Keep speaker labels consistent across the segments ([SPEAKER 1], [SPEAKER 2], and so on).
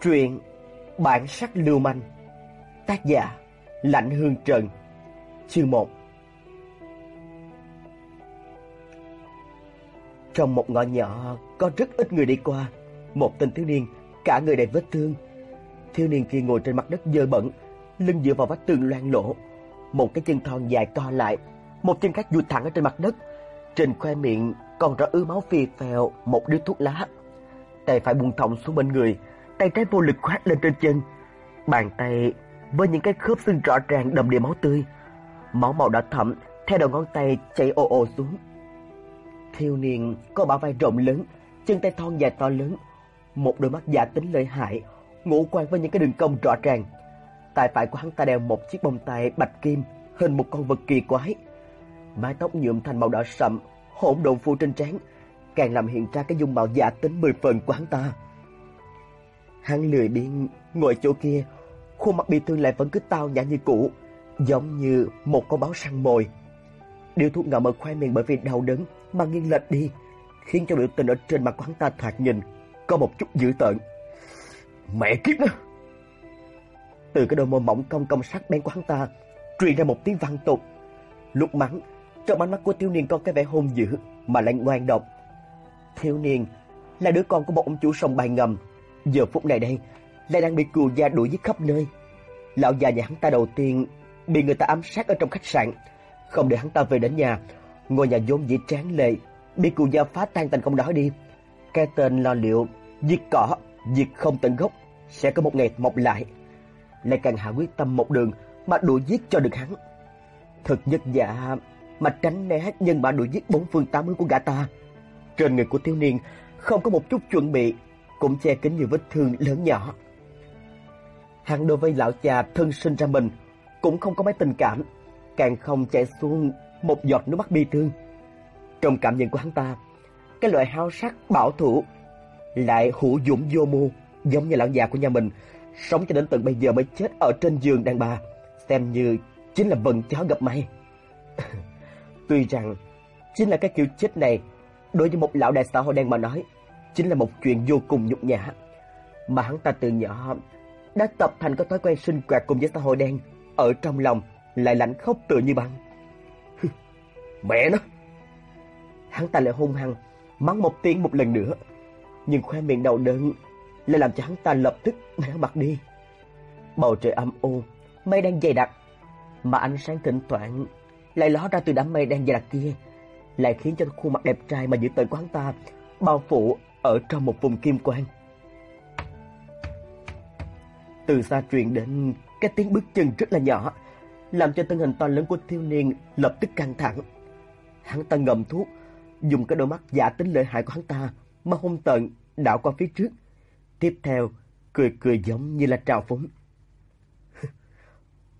[SPEAKER 1] Truyện Bản sắc lưu manh, Tác giả Lạnh Hương Trần, Chương 1 Trong một ngõ nhỏ, có rất ít người đi qua. Một tên thiếu niên, Cả người đầy vết thương. Thiếu niên kia ngồi trên mặt đất dơ bẩn, Lưng dựa vào vách tường loang lỗ Một cái chân thon dài co lại, Một chân khác duỗi thẳng ở trên mặt đất. Trên khoe miệng còn rõ ứ máu phì phèo Một điếu thuốc lá. Tay phải buông thõng xuống bên người tay trái vô lực khoát lên trên chân. Bàn tay với những cái khớp xương rõ ràng đầm đìa máu tươi. Máu màu đỏ thẫm theo đầu ngón tay chảy ồ ồ xuống. Thiếu niên có bả vai rộng lớn, chân tay thon dài to lớn, một đôi mắt giả tính lợi hại, ngũ quan với những cái đường cong rõ ràng. Tay phải của hắn ta đeo một chiếc bông tai bạch kim, hình một con vật kỳ quái. Mái tóc nhuộm thành màu đỏ sậm, hỗn độn phủ trên trán, càng làm hiện ra cái dung mạo giả tính mười phần của hắn ta. Hắn lười biếng ngồi chỗ kia, khuôn mặt bị thương lại vẫn cứ tao nhã như cũ, giống như một con báo săn mồi. Điều thuốc ngậm ở khoai miệng bởi vì đau đớn mà nghiêng lệch đi, khiến cho biểu tình ở trên mặt của hắn ta thoạt nhìn có một chút dữ tợn. Mẹ kiếp đó! Từ cái đôi môi mỏng cong cong sắc bén của hắn ta truyền ra một tiếng vang tục. Lúc mắng, trong ánh mắt của thiếu niên có cái vẻ hung dữ mà lại ngoan độc. Thiếu niên là đứa con của một ông chủ sông bài ngầm Giờ phút này đây, lại đang bị cừu gia đuổi giết khắp nơi. Lão già nhà hắn ta đầu tiên bị người ta ám sát ở trong khách sạn, không để hắn ta về đến nhà. Ngôi nhà vốn dĩ tráng lệ, bị cừu gia phá tan thành công đó đi. Cái tên lo liệu, diệt cỏ, diệt không tận gốc, sẽ có một ngày mọc lại. Lại càng hạ quyết tâm một đường mà đuổi giết cho được hắn. Thực nhất dạ mà tránh né nhân mà đuổi giết bốn phương tám hướng của gã ta. Trên người của thiếu niên không có một chút chuẩn bị cũng che kín nhiều vết thương lớn nhỏ. Hắn đối với lão cha thân sinh ra mình cũng không có mấy tình cảm, càng không chảy xuống một giọt nước mắt bi thương. Trong cảm nhận của hắn ta, cái loại hao sắc bảo thủ lại hữu dũng vô mưu giống như lão già của nhà mình, sống cho đến tận bây giờ mới chết ở trên giường đàn bà, xem như chính là vần chó gặp may. Tuy rằng chính là cái kiểu chết này đối với một lão đại xã hội đen mà nói chính là một chuyện vô cùng nhục nhã. Mà hắn ta từ nhỏ đã tập thành có thói quen sinh hoạt cùng với xã hội đen, ở trong lòng lại lạnh khóc tựa như băng. Mẹ nó! Hắn ta lại hung hăng, mắng một tiếng một lần nữa, nhưng khoe miệng đầu đớn lại làm cho hắn ta lập tức ngã mặt đi. Bầu trời âm u, mây đen dày đặc, mà ánh sáng thỉnh thoảng lại ló ra từ đám mây đen dày đặc kia, lại khiến cho khuôn mặt đẹp trai mà giữ tợn của hắn ta bao phủ ở trong một vùng kim quang. Từ xa truyền đến cái tiếng bước chân rất là nhỏ, làm cho thân hình to lớn của thiếu niên lập tức căng thẳng. Hắn ta ngậm thuốc, dùng cái đôi mắt giả tính lợi hại của hắn ta mà hung tợn đảo qua phía trước. Tiếp theo, cười cười giống như là trào phúng.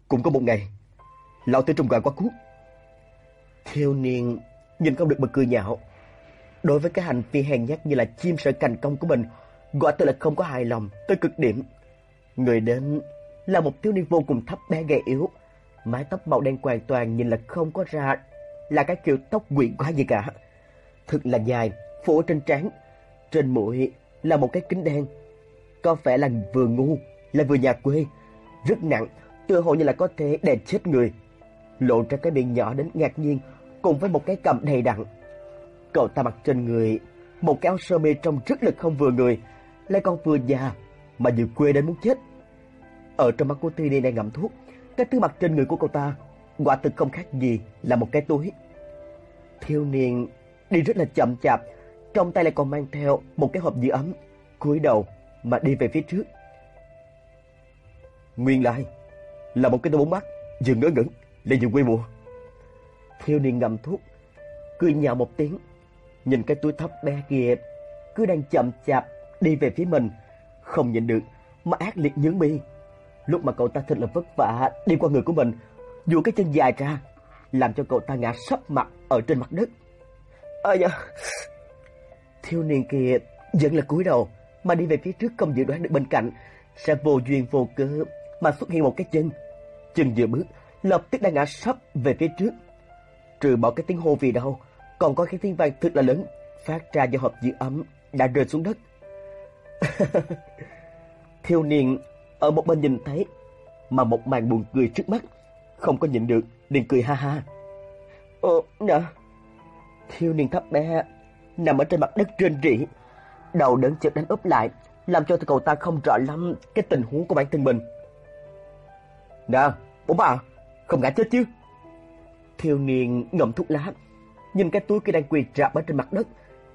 [SPEAKER 1] Cũng có một ngày, lão tử trùng gọi quá cút. Thiếu niên nhìn không được bật cười nhạo, Đối với cái hành vi hèn nhát như là chim sợ cành công của mình, gọi tôi là không có hài lòng tới cực điểm. Người đến là một thiếu niên vô cùng thấp bé gầy yếu, mái tóc màu đen hoàn toàn nhìn là không có ra là cái kiểu tóc quỷ quá gì cả. Thật là dài, phủ trên trán, trên mũi là một cái kính đen. Có vẻ là vừa ngu, là vừa nhà quê, rất nặng, tựa hồ như là có thể đè chết người. Lộ ra cái miệng nhỏ đến ngạc nhiên, cùng với một cái cầm đầy đặn. Cậu ta mặc trên người một cái áo sơ mi trông rất là không vừa người, lại còn vừa già mà vừa quê đến muốn chết. Ở trong mắt của Tini đang ngậm thuốc, cái thứ mặc trên người của cậu ta quả thực không khác gì là một cái túi. Thiếu niên đi rất là chậm chạp, trong tay lại còn mang theo một cái hộp giữ ấm, cúi đầu mà đi về phía trước. Nguyên lai là một cái túi bốn mắt, vừa ngớ ngẩn, lại vừa quê mùa. Thiếu niên ngậm thuốc, cười nhạo một tiếng, nhìn cái túi thấp bé kia cứ đang chậm chạp đi về phía mình, không nhìn được mà ác liệt nhướng mi. Lúc mà cậu ta thật là vất vả đi qua người của mình, duỗi cái chân dài ra, làm cho cậu ta ngã sấp mặt ở trên mặt đất. Ơi da. Thiếu niên kia vẫn là cúi đầu mà đi về phía trước không dự đoán được bên cạnh sẽ vô duyên vô cớ mà xuất hiện một cái chân. Chân vừa bước, lập tức đã ngã sấp về phía trước. Trừ bỏ cái tiếng hô vì đau, còn có cái tiếng vang thật là lớn phát ra do hộp giữ ấm đã rơi xuống đất. Thiếu niên ở một bên nhìn thấy mà một màn buồn cười trước mắt, không có nhịn được, liền cười ha ha. Ồ, nè. Thiếu niên thấp bé nằm ở trên mặt đất trên rỉ, đầu đớn chợt đánh úp lại, làm cho cậu ta không rõ lắm cái tình huống của bản thân mình. Nè, bố bà, không ngã chết chứ? Thiếu niên ngậm thuốc lá, nhìn cái túi kia đang quỳ rạp ở trên mặt đất,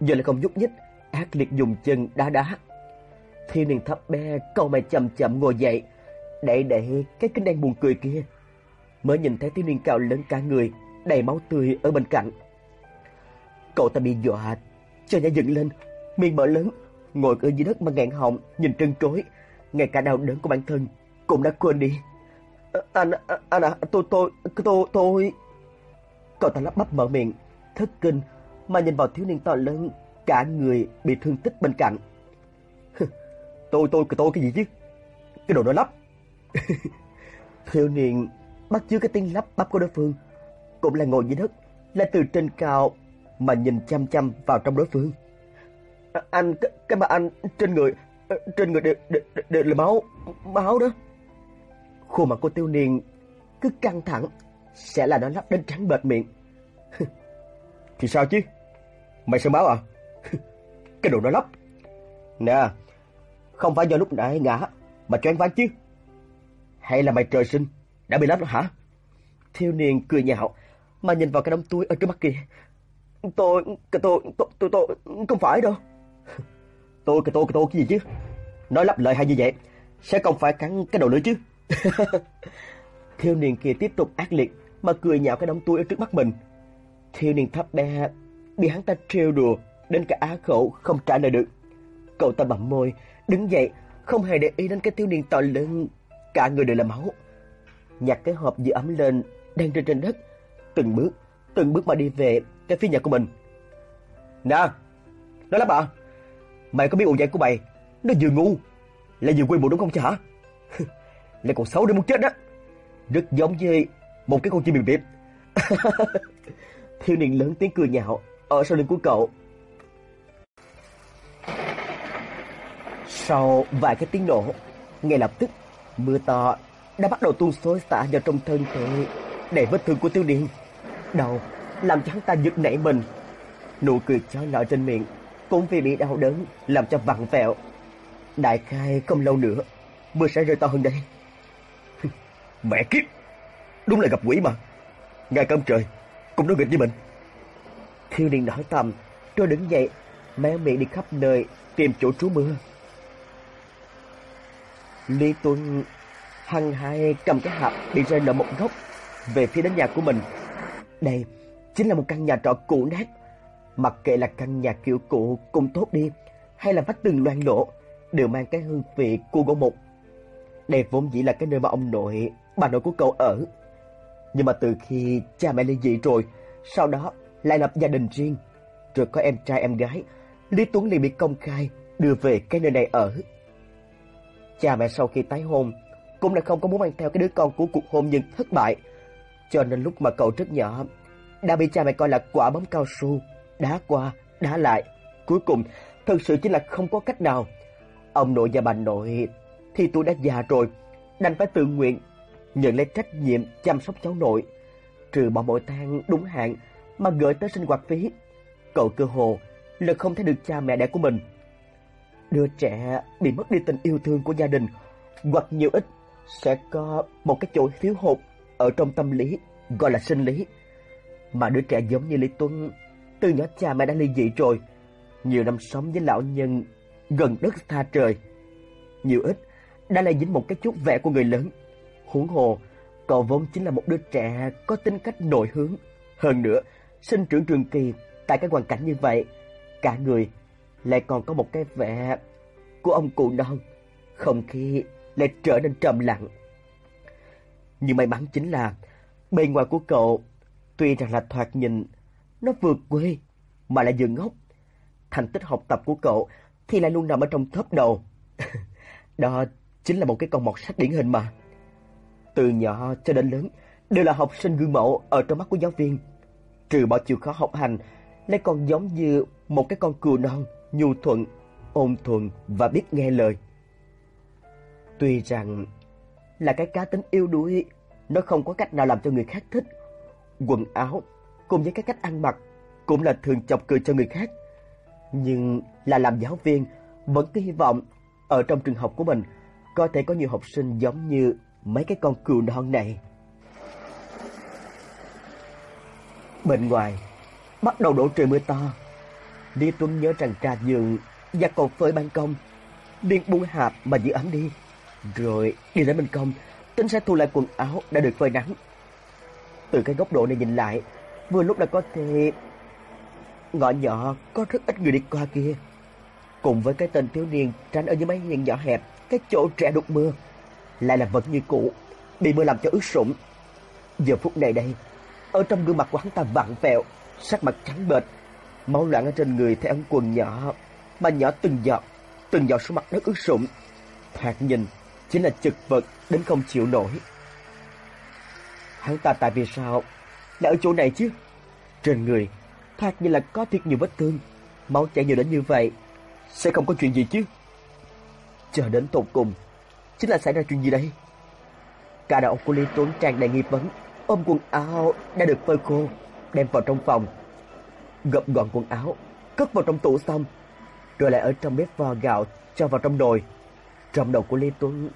[SPEAKER 1] giờ lại không nhúc nhích, ác liệt dùng chân đá đá. thiên niên thấp bé câu mày chậm chậm ngồi dậy, đẩy đẩy cái kính đen buồn cười kia. Mới nhìn thấy thiếu niên cao lớn cả người, đầy máu tươi ở bên cạnh. Cậu ta bị dọa, cho nhảy dựng lên, miệng mở lớn, ngồi ở dưới đất mà ngạn họng, nhìn trân trối, ngay cả đau đớn của bản thân cũng đã quên đi. Anh, anh à, tôi, tôi, tôi, tôi... Cậu ta lắp bắp mở miệng, thất kinh, mà nhìn vào thiếu niên to lớn, cả người bị thương tích bên cạnh. tôi, tôi, tôi cái gì chứ? Cái đồ nói lắp. thiếu niên bắt chước cái tiếng lắp bắp của đối phương, cũng là ngồi dưới đất, là từ trên cao mà nhìn chăm chăm vào trong đối phương. À, anh, cái, cái mà anh trên người, à, trên người đều, đều, đều là máu, máu đó. Khuôn mặt của tiêu niên cứ căng thẳng, sẽ là nó lắp đến trắng bệt miệng. Thì sao chứ? Mày sợ máu à? cái đồ nó lắp. Nè, không phải do lúc nãy ngã mà choáng váng chứ. Hay là mày trời sinh đã bị lắp đó hả? Thiếu niên cười nhạo mà nhìn vào cái đống túi ở trước mắt kia. Tôi, cái tôi, tôi, tôi, tôi, không phải đâu. Tôi, cái tôi, cái tôi cái gì chứ? Nói lắp lời hay như vậy, sẽ không phải cắn cái đầu lưỡi chứ. Thiếu niên kia tiếp tục ác liệt mà cười nhạo cái đống túi ở trước mắt mình. Thiếu niên thấp bé bị hắn ta trêu đùa đến cả á khẩu không trả lời được. Cậu ta bặm môi, đứng dậy, không hề để ý đến cái thiếu niên to lớn, cả người đều là máu. Nhặt cái hộp giữ ấm lên, đang trên trên đất, từng bước, từng bước mà đi về cái phía nhà của mình. Nè, nói lắm bà, mày có biết bộ dạng của mày, nó vừa ngu, lại vừa quên bộ đúng không chứ hả? lại còn xấu đến muốn chết đó. Rất giống như một cái con chim miền Việt. Thiếu niên lớn tiếng cười nhạo ở sau lưng của cậu. Sau vài cái tiếng nổ, ngay lập tức mưa to đã bắt đầu tuôn xối xả vào trong thân thể để vết thương của tiêu niên. Đầu làm cho hắn ta giật nảy mình. Nụ cười chói lọi trên miệng cũng vì bị đau đớn làm cho vặn vẹo. Đại khai không lâu nữa, mưa sẽ rơi to hơn đây. Mẹ kiếp, đúng là gặp quỷ mà. Ngay cơm trời, cũng đối nghịch với mình. Thiêu niên nói thầm, rồi đứng dậy, méo miệng đi khắp nơi tìm chỗ trú mưa. Lý Tuấn hăng hai cầm cái hạp đi rơi nở một góc về phía đến nhà của mình. Đây chính là một căn nhà trọ cũ nát. Mặc kệ là căn nhà kiểu cũ cũng tốt đi, hay là vách tường loang lỗ, đều mang cái hương vị của gỗ mục. Đây vốn dĩ là cái nơi mà ông nội, bà nội của cậu ở. Nhưng mà từ khi cha mẹ ly dị rồi, sau đó lại lập gia đình riêng, rồi có em trai em gái, Lý Tuấn liền bị công khai đưa về cái nơi này ở. Cha mẹ sau khi tái hôn cũng là không có muốn mang theo cái đứa con của cuộc hôn nhân thất bại, cho nên lúc mà cậu rất nhỏ đã bị cha mẹ coi là quả bóng cao su, đá qua, đá lại. Cuối cùng, thật sự chỉ là không có cách nào. Ông nội và bà nội thì tôi đã già rồi, đành phải tự nguyện nhận lấy trách nhiệm chăm sóc cháu nội. Trừ bỏ mỗi tháng đúng hạn mà gửi tới sinh hoạt phí, cậu cơ hồ là không thấy được cha mẹ đẻ của mình. Đứa trẻ bị mất đi tình yêu thương của gia đình, hoặc nhiều ít sẽ có một cái chỗ thiếu hụt ở trong tâm lý, gọi là sinh lý. Mà đứa trẻ giống như Lý Tuấn, từ nhỏ cha mẹ đã ly dị rồi, nhiều năm sống với lão nhân gần đất xa trời. Nhiều ít đã lại dính một cái chút vẻ của người lớn. Huống hồ, cậu vốn chính là một đứa trẻ có tính cách nội hướng. Hơn nữa, sinh trưởng trường kỳ tại cái hoàn cảnh như vậy, cả người lại còn có một cái vẻ của ông cụ non, không khí lại trở nên trầm lặng. Nhưng may mắn chính là bề ngoài của cậu tuy rằng là thoạt nhìn nó vượt quê mà lại vừa ngốc. Thành tích học tập của cậu thì lại luôn nằm ở trong thấp đầu. Đó chính là một cái con mọt sách điển hình mà. Từ nhỏ cho đến lớn đều là học sinh gương mẫu ở trong mắt của giáo viên. Trừ bỏ chịu khó học hành, lại còn giống như một cái con cừu non, nhu thuận, ôn thuận và biết nghe lời. Tuy rằng là cái cá tính yêu đuối, nó không có cách nào làm cho người khác thích. Quần áo cùng với cái cách ăn mặc cũng là thường chọc cười cho người khác. Nhưng là làm giáo viên, vẫn cứ hy vọng ở trong trường học của mình có thể có nhiều học sinh giống như mấy cái con cừu non này. Bên ngoài, bắt đầu đổ trời mưa to. Lý Tuấn nhớ rằng trà giường và cột phơi ban công, điên buông hạp mà giữ ấm đi. Rồi đi đến bên công, tính sẽ thu lại quần áo đã được phơi nắng. Từ cái góc độ này nhìn lại, vừa lúc đã có thể ngõ nhỏ có rất ít người đi qua kia. Cùng với cái tên thiếu niên tránh ở những mái hiên nhỏ hẹp, cái chỗ trẻ đục mưa, lại là vật như cũ, bị mưa làm cho ướt sũng. Giờ phút này đây, ở trong gương mặt của hắn ta vặn vẹo, sắc mặt trắng bệch, máu loãng ở trên người theo ống quần nhỏ, mà nhỏ từng giọt, từng giọt xuống mặt đất ướt sũng. Thoạt nhìn chính là chật vật đến không chịu nổi. Hắn ta tại vì sao lại ở chỗ này chứ? Trên người thoạt như là có thiệt nhiều vết thương, máu chảy nhiều đến như vậy, sẽ không có chuyện gì chứ? Chờ đến tột cùng, chính là xảy ra chuyện gì đây? Cả đầu của Lý Tuấn tràn đầy nghi vấn, ôm quần áo đã được phơi khô, đem vào trong phòng, gập gọn quần áo, cất vào trong tủ xong, rồi lại ở trong bếp vo gạo cho vào trong nồi. Trong đầu của Lê Tuấn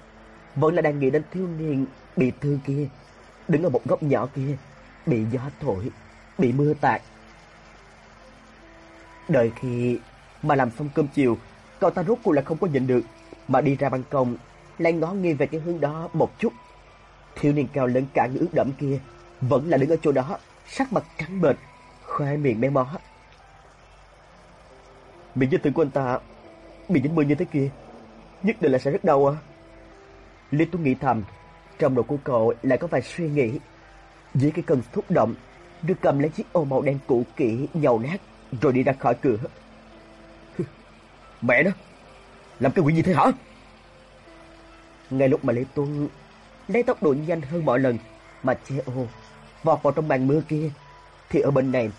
[SPEAKER 1] vẫn là đang nghĩ đến thiếu niên bị thương kia, đứng ở một góc nhỏ kia, bị gió thổi, bị mưa tạt. Đợi khi mà làm xong cơm chiều, cậu ta rốt cuộc là không có nhịn được, mà đi ra ban công, lại ngó nghiêng về cái hướng đó một chút. Thiếu niên cao lớn cả người ướt đẫm kia, vẫn là đứng ở chỗ đó, sắc mặt trắng bệch, khoe miệng méo mó. Miệng vết thương của anh ta bị dính mưa như thế kia, nhất định là sẽ rất đau à. Lý Tú nghĩ thầm, trong đầu của cậu lại có vài suy nghĩ. Dưới cái cơn thúc động, đưa cầm lấy chiếc ô màu đen cũ kỹ, nhầu nát, rồi đi ra khỏi cửa. Mẹ nó, làm cái quỷ gì thế hả? Ngay lúc mà Lý Tuân lấy tốc độ nhanh hơn mọi lần mà che ô vọt vào trong màn mưa kia, thì ở bên này,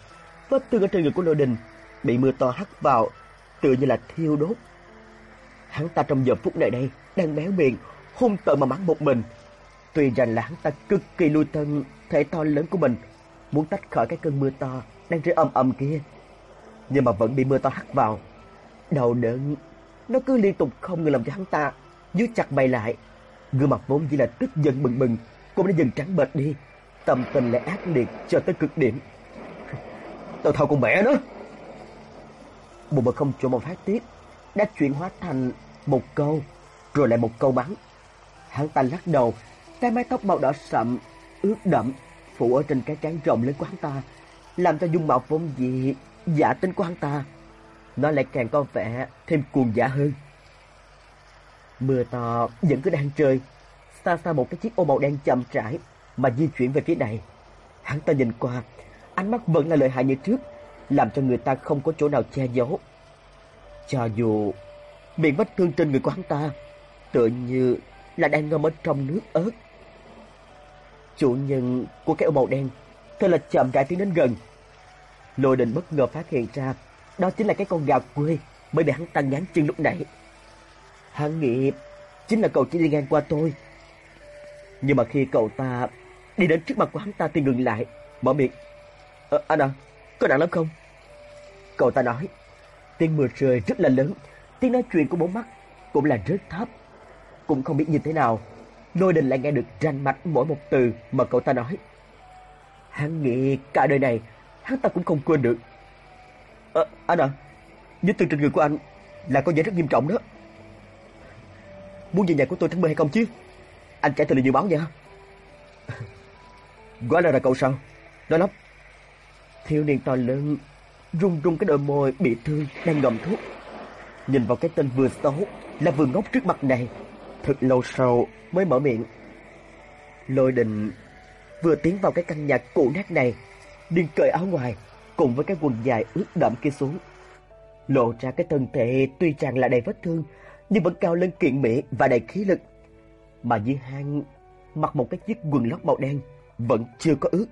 [SPEAKER 1] vết thương ở trên người của Lôi Đình bị mưa to hắt vào, tựa như là thiêu đốt. Hắn ta trong giờ phút này đây đang méo miệng, hung tợn mà mắng một mình. Tuy rằng là hắn ta cực kỳ nuôi thân thể to lớn của mình, muốn tách khỏi cái cơn mưa to đang rơi ầm ầm kia, nhưng mà vẫn bị mưa to hắt vào. Đầu đớn, nó cứ liên tục không ngừng làm cho hắn ta giữ chặt mày lại. Gương mặt vốn chỉ là tức giận bừng bừng, cũng đã dần trắng bệch đi, tâm tình lại ác liệt cho tới cực điểm. Tao thao con mẹ nó! Bụng bực không chỗ mà phát tiết, đã chuyển hóa thành một câu, rồi lại một câu bắn Hắn ta lắc đầu, cái mái tóc màu đỏ sậm, ướt đậm, phủ ở trên cái trán rộng lên của hắn ta, làm cho dung mạo vốn dị giả tính của hắn ta. Nó lại càng có vẻ thêm cuồng giả hơn. Mưa to vẫn cứ đang trời. xa xa một cái chiếc ô màu đen chậm rãi mà di chuyển về phía này. Hắn ta nhìn qua, ánh mắt vẫn là lợi hại như trước, làm cho người ta không có chỗ nào che giấu. Cho dù miệng vết thương trên người của hắn ta tựa như là đang ngâm ở trong nước ớt. Chủ nhân của cái ô màu đen thế là chậm rãi tiến đến gần. Lôi đình bất ngờ phát hiện ra đó chính là cái con gà quê mới bị hắn ta nhán chân lúc nãy. Hắn nghĩ chính là cậu chỉ đi ngang qua tôi. Nhưng mà khi cậu ta đi đến trước mặt của hắn ta thì ngừng lại, mở miệng. À, anh à, có nặng lắm không? Cậu ta nói, tiếng mưa rơi rất là lớn, tiếng nói chuyện của bốn mắt cũng là rất thấp. Cũng không biết như thế nào, Lôi đình lại nghe được ranh mạch mỗi một từ mà cậu ta nói. Hắn nghĩ cả đời này, hắn ta cũng không quên được. À, anh à, vết thương trên người của anh là có vẻ rất nghiêm trọng đó. Muốn về nhà của tôi tháng 10 hay không chứ? Anh kể tôi là dự báo hả? Quá là là cậu sao? Nói lắm. Thiếu niên to lớn, run run cái đôi môi bị thương đang ngậm thuốc. Nhìn vào cái tên vừa xấu là vừa ngốc trước mặt này. Thật lâu sau mới mở miệng. Lôi đình vừa tiến vào cái căn nhà cũ nát này, liền cởi áo ngoài cùng với cái quần dài ướt đẫm kia xuống. Lộ ra cái thân thể tuy rằng là đầy vết thương, nhưng vẫn cao lên kiện mỹ và đầy khí lực. Mà di hang mặc một cái chiếc quần lót màu đen vẫn chưa có ướt.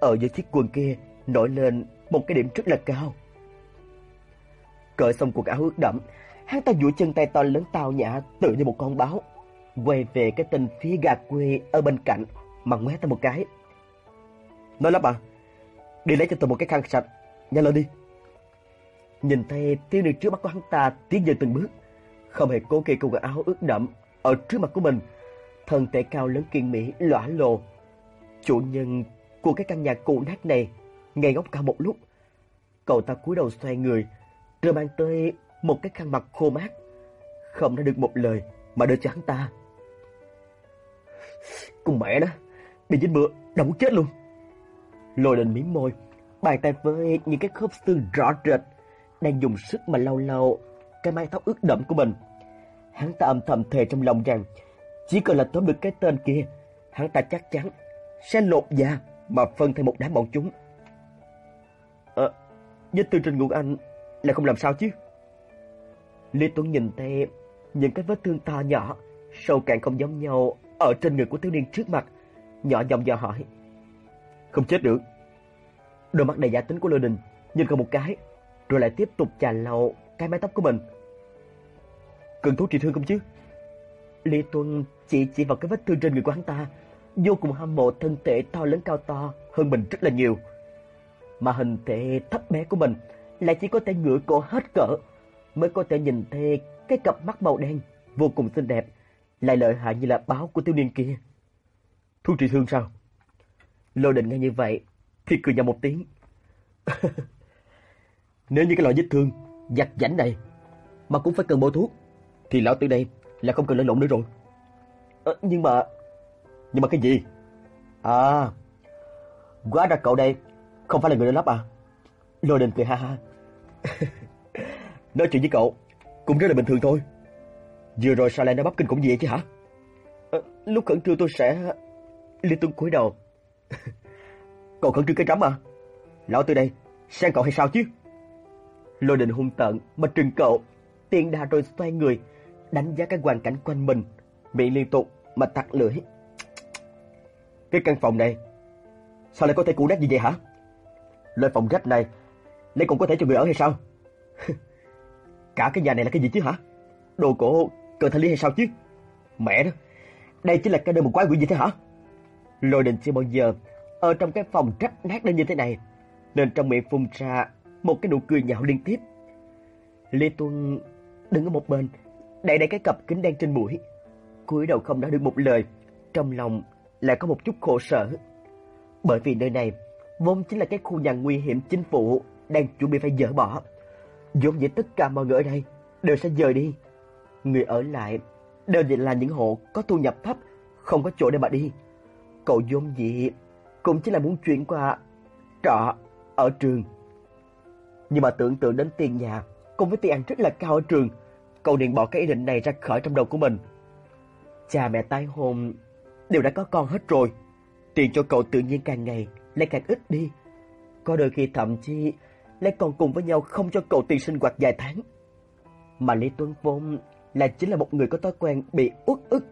[SPEAKER 1] Ở dưới chiếc quần kia nổi lên một cái điểm rất là cao. Cởi xong quần áo ướt đẫm, hắn ta duỗi chân tay to lớn tao nhã tự như một con báo, quay về cái tên phía gà quê ở bên cạnh mà ngoé ta một cái. Nói lắm à, đi lấy cho tôi một cái khăn sạch, nhanh lên đi. Nhìn thấy thiếu nữ trước mắt của hắn ta tiến về từng bước, không hề cố kỵ cùng áo ướt đẫm ở trước mặt của mình, thân thể cao lớn kiên mỹ lõa lồ. Chủ nhân của cái căn nhà cũ nát này ngây ngốc cả một lúc. Cậu ta cúi đầu xoay người, rồi mang tới một cái khăn mặt khô mát. Không nói được một lời mà đưa cho hắn ta. Cùng mẹ đó, bị dính bữa, đóng muốn chết luôn. Lôi lên miếng môi, bàn tay với những cái khớp xương rõ rệt, đang dùng sức mà lau lau cái mái tóc ướt đẫm của mình. Hắn ta âm thầm thề trong lòng rằng, chỉ cần là tóm được cái tên kia, hắn ta chắc chắn sẽ lột da mà phân thành một đám bọn chúng. Ờ, vết thương trên ngực anh là không làm sao chứ? Lê Tuấn nhìn thấy những cái vết thương to nhỏ, sâu cạn không giống nhau ở trên người của thiếu niên trước mặt, nhỏ giọng dò hỏi. Không chết được. Đôi mắt đầy giả tính của Lôi Đình nhìn còn một cái, rồi lại tiếp tục chà lau cái mái tóc của mình. Cần thuốc trị thương không chứ? Lý Tuân chỉ chỉ vào cái vết thương trên người của hắn ta, vô cùng hâm mộ thân thể to lớn cao to hơn mình rất là nhiều. Mà hình thể thấp bé của mình lại chỉ có thể ngửa cổ hết cỡ mới có thể nhìn thấy cái cặp mắt màu đen vô cùng xinh đẹp, lại lợi hại như là báo của thiếu niên kia. Thuốc trị thương sao? Lô định nghe như vậy thì cười nhạo một tiếng. Nếu như cái loại vết thương giặt giảnh này mà cũng phải cần bôi thuốc thì lão tử đây là không cần lẫn lộn nữa rồi. À, nhưng mà nhưng mà cái gì? À, quá ra cậu đây không phải là người lên lắp à? Lôi đình cười ha ha. Nói chuyện với cậu cũng rất là bình thường thôi. Vừa rồi sao lại nói bắp kinh cũng gì vậy chứ hả? À, lúc khẩn trương tôi sẽ... Liên Tuân cúi đầu. cậu khẩn trương cái rắm à? Lão từ đây, sang cậu hay sao chứ? Lôi đình hung tợn mà trừng cậu, tiền đà rồi xoay người, đánh giá cái hoàn cảnh quanh mình, miệng liên tục mà tặc lưỡi. Cái căn phòng này, sao lại có thể cũ nát như vậy hả? Loại phòng rách này, lấy còn có thể cho người ở hay sao? Cả cái nhà này là cái gì chứ hả? Đồ cổ cơ thể lý hay sao chứ? Mẹ đó, đây chính là cái nơi một quái quỷ gì thế hả? Lôi đình chưa bao giờ ở trong cái phòng rách nát đến như thế này, nên trong miệng phun ra một cái nụ cười nhạo liên tiếp. Lê Tuân đứng ở một bên, đẩy đẩy cái cặp kính đen trên mũi, cúi đầu không nói được một lời, trong lòng lại có một chút khổ sở. Bởi vì nơi này vốn chính là cái khu nhà nguy hiểm chính phủ đang chuẩn bị phải dỡ bỏ. Giống như tất cả mọi người ở đây đều sẽ rời đi. Người ở lại đều là những hộ có thu nhập thấp, không có chỗ để mà đi. Cậu vốn dĩ cũng chỉ là muốn chuyển qua trọ ở trường. Nhưng mà tưởng tượng đến tiền nhà cùng với tiền ăn rất là cao ở trường, cậu liền bỏ cái ý định này ra khỏi trong đầu của mình. Cha mẹ tái hôn đều đã có con hết rồi, tiền cho cậu tự nhiên càng ngày lại càng ít đi. Có đôi khi thậm chí lại còn cùng với nhau không cho cậu tiền sinh hoạt vài tháng. Mà Lý Tuấn vốn là chính là một người có thói quen bị uất ức,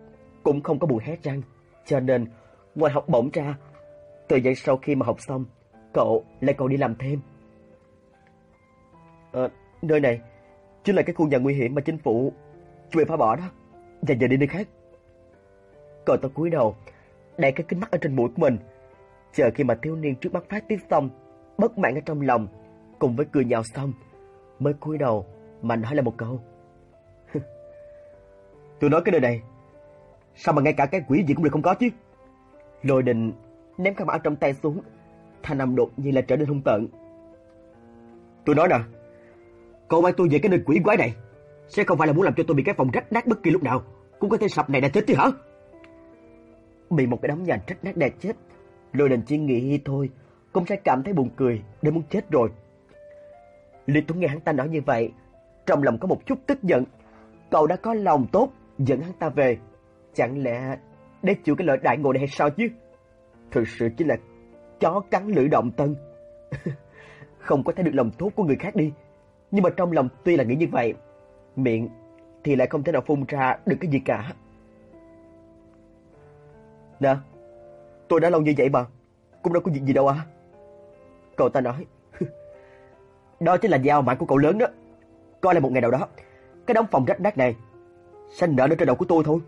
[SPEAKER 1] cũng không có buồn hé răng. Cho nên, ngoài học bổng ra, từ vậy sau khi mà học xong, cậu lại còn đi làm thêm. Ờ, nơi này chính là cái khu nhà nguy hiểm mà chính phủ chuẩn bị phá bỏ đó. Và giờ đi nơi khác. Cậu ta cúi đầu, đè cái kính mắt ở trên mũi của mình, chờ khi mà thiếu niên trước mắt phát tiết xong, bất mãn ở trong lòng, cùng với cười nhạo xong, mới cúi đầu mà nói là một câu. Tôi nói cái nơi này, sao mà ngay cả cái quỷ gì cũng được không có chứ? Lôi đình ném cái mã trong tay xuống, thanh âm đột nhiên là trở nên hung tợn. Tôi nói nè, cậu mang tôi về cái nơi quỷ quái này, sẽ không phải là muốn làm cho tôi bị cái phòng rách nát bất kỳ lúc nào, cũng có thể sập này đã chết chứ hả? Bị một cái đống nhà rách nát đè chết, lôi đình chỉ nghĩ thôi, cũng sẽ cảm thấy buồn cười để muốn chết rồi. Lý Tuấn nghe hắn ta nói như vậy, trong lòng có một chút tức giận. Cậu đã có lòng tốt dẫn hắn ta về, chẳng lẽ để chịu cái lợi đại ngộ này hay sao chứ? Thực sự chỉ là chó cắn lưỡi động tân. Không có thể được lòng tốt của người khác đi, nhưng mà trong lòng tuy là nghĩ như vậy, miệng thì lại không thể nào phun ra được cái gì cả. Nè, tôi đã lâu như vậy mà, cũng đâu có việc gì đâu à. Cậu ta nói, đó chính là dao mãi của cậu lớn đó. Coi là một ngày nào đó, cái đống phòng rách nát này sẽ nợ lên trên đầu của tôi thôi.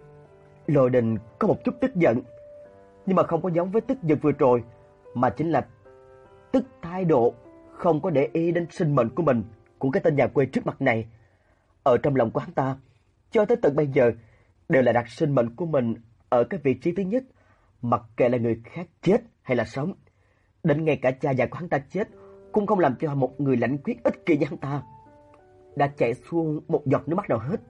[SPEAKER 1] Lôi đình có một chút tức giận, nhưng mà không có giống với tức giận vừa rồi, mà chính là tức thái độ không có để ý đến sinh mệnh của mình của cái tên nhà quê trước mặt này. Ở trong lòng của hắn ta, cho tới tận bây giờ đều là đặt sinh mệnh của mình ở cái vị trí thứ nhất, mặc kệ là người khác chết hay là sống. Đến ngay cả cha già của hắn ta chết cũng không làm cho một người lãnh quyết ích kỷ như hắn ta đã chảy xuống một giọt nước mắt nào hết.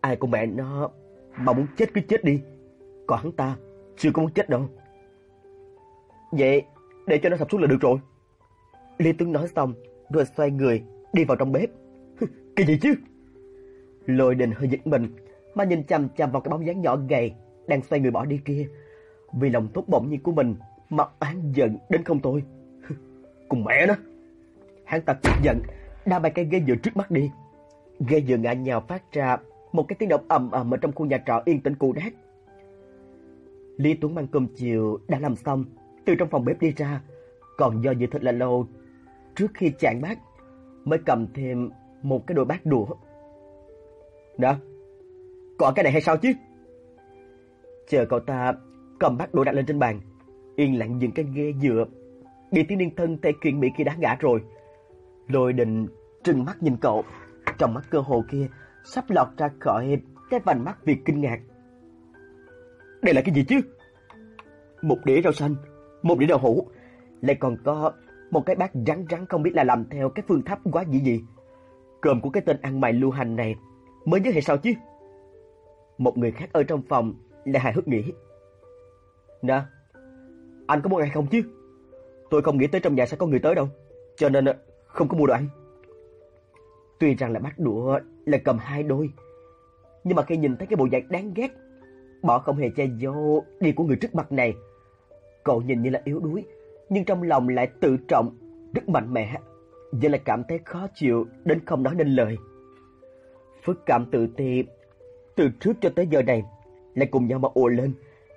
[SPEAKER 1] Ai của mẹ nó mà muốn chết cứ chết đi, còn hắn ta chưa có muốn chết đâu. Vậy để cho nó sập xuống là được rồi. Lý Tuấn nói xong, rồi xoay người đi vào trong bếp. Cái gì chứ? Lôi đình hơi giật mình, mà nhìn chằm chằm vào cái bóng dáng nhỏ gầy đang xoay người bỏ đi kia. Vì lòng tốt bỗng nhiên của mình mà oán giận đến không thôi. Cùng mẹ nó. Hắn ta tức giận, đá bay cái ghế dựa trước mắt đi. Ghế dựa ngã nhào phát ra một cái tiếng động ầm ầm ở trong khu nhà trọ yên tĩnh cũ nát. Lý Tuấn mang cơm chiều đã làm xong, từ trong phòng bếp đi ra, còn do dự thật là lâu trước khi chạm bát mới cầm thêm một cái đôi bát đũa. Đó, có cái này hay sao chứ? Chờ cậu ta cầm bát đũa đặt lên trên bàn, yên lặng dừng cái ghế dựa, bị tiếng niên thân tay kiện mỹ kia đá ngã rồi. Lôi định trừng mắt nhìn cậu, trong mắt cơ hồ kia sắp lọt ra khỏi cái vành mắt vì kinh ngạc. Đây là cái gì chứ? Một đĩa rau xanh, một đĩa đậu hũ, lại còn có một cái bát rắn rắn không biết là làm theo cái phương pháp quá dị gì. Cơm của cái tên ăn mày lưu hành này mới nhớ hay sao chứ? Một người khác ở trong phòng lại hài hước nghĩ. Nè, anh có mua ngày không chứ? Tôi không nghĩ tới trong nhà sẽ có người tới đâu, cho nên ờ, không có mua đồ ăn. Tuy rằng là bắt đũa là cầm hai đôi, nhưng mà khi nhìn thấy cái bộ dạng đáng ghét, bỏ không hề che giấu đi của người trước mặt này, cậu nhìn như là yếu đuối, nhưng trong lòng lại tự trọng, rất mạnh mẽ, giờ lại cảm thấy khó chịu đến không nói nên lời. Phức cảm tự ti từ trước cho tới giờ này lại cùng nhau mà ùa lên,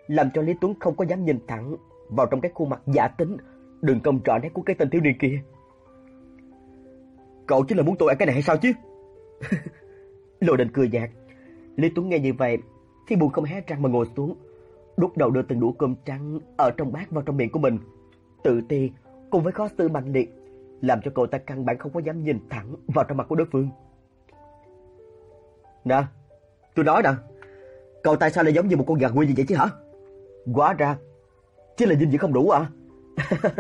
[SPEAKER 1] làm cho Lý Tuấn không có dám nhìn thẳng vào trong cái khuôn mặt giả tính, đường cong rõ nét của cái tên thiếu niên kia. Cậu chính là muốn tôi ăn cái này hay sao chứ? Lô đình cười nhạt. Lý Tuấn nghe như vậy thì buồn không hé răng mà ngồi xuống, đút đầu đưa từng đũa cơm trắng ở trong bát vào trong miệng của mình. Tự ti cùng với khó xử mạnh liệt làm cho cậu ta căn bản không có dám nhìn thẳng vào trong mặt của đối phương. Nè, tôi nói nè, cậu tại sao lại giống như một con gà quê như vậy chứ hả? Quá ra, chỉ là dinh dưỡng không đủ à?